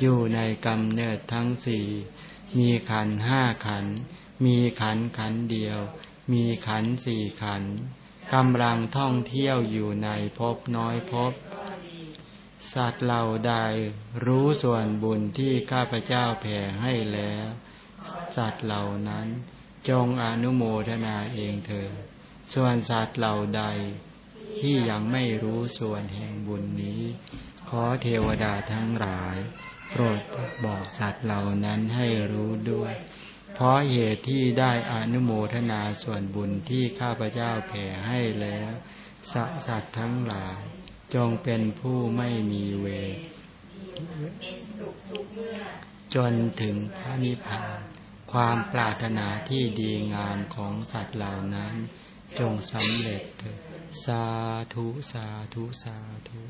อยู่ในกำเนิดทั้งสี่ มีขันห้าขัน มีขันขันเดียว มีขันสี่ขันกำลังท่องเที่ยวอยู่ในภพน้อยภพสัตว์เหล่าใดรู้ส่วนบุญที่ข้าพเจ้าแผ่ให้แล้ว สัตว์เหล่านั้นจงอนุโมทนาเองเถิดส่วนสัตว์เหล่าใดที่ยังไม่รู้ส่วนแห่งบุญนี้ ขอเทวดาทั้งหลาย โปรดบอกสัตว์เหล่านั้นให้รู้ด้วย เพราะเหตุที่ได้อนุโมทนาส่วนบุญที่ข้าพเจ้าแผ่ให้แล้วสสัตว์ทั้งหลาย จงเป็นผู้ไม่มีเวรจนถึงพระนิพพานความปรารถนาที่ดีงามของสัตว์เหล่านั้น จงสำเร็จเถิดสาธุ สาธุ สาธุ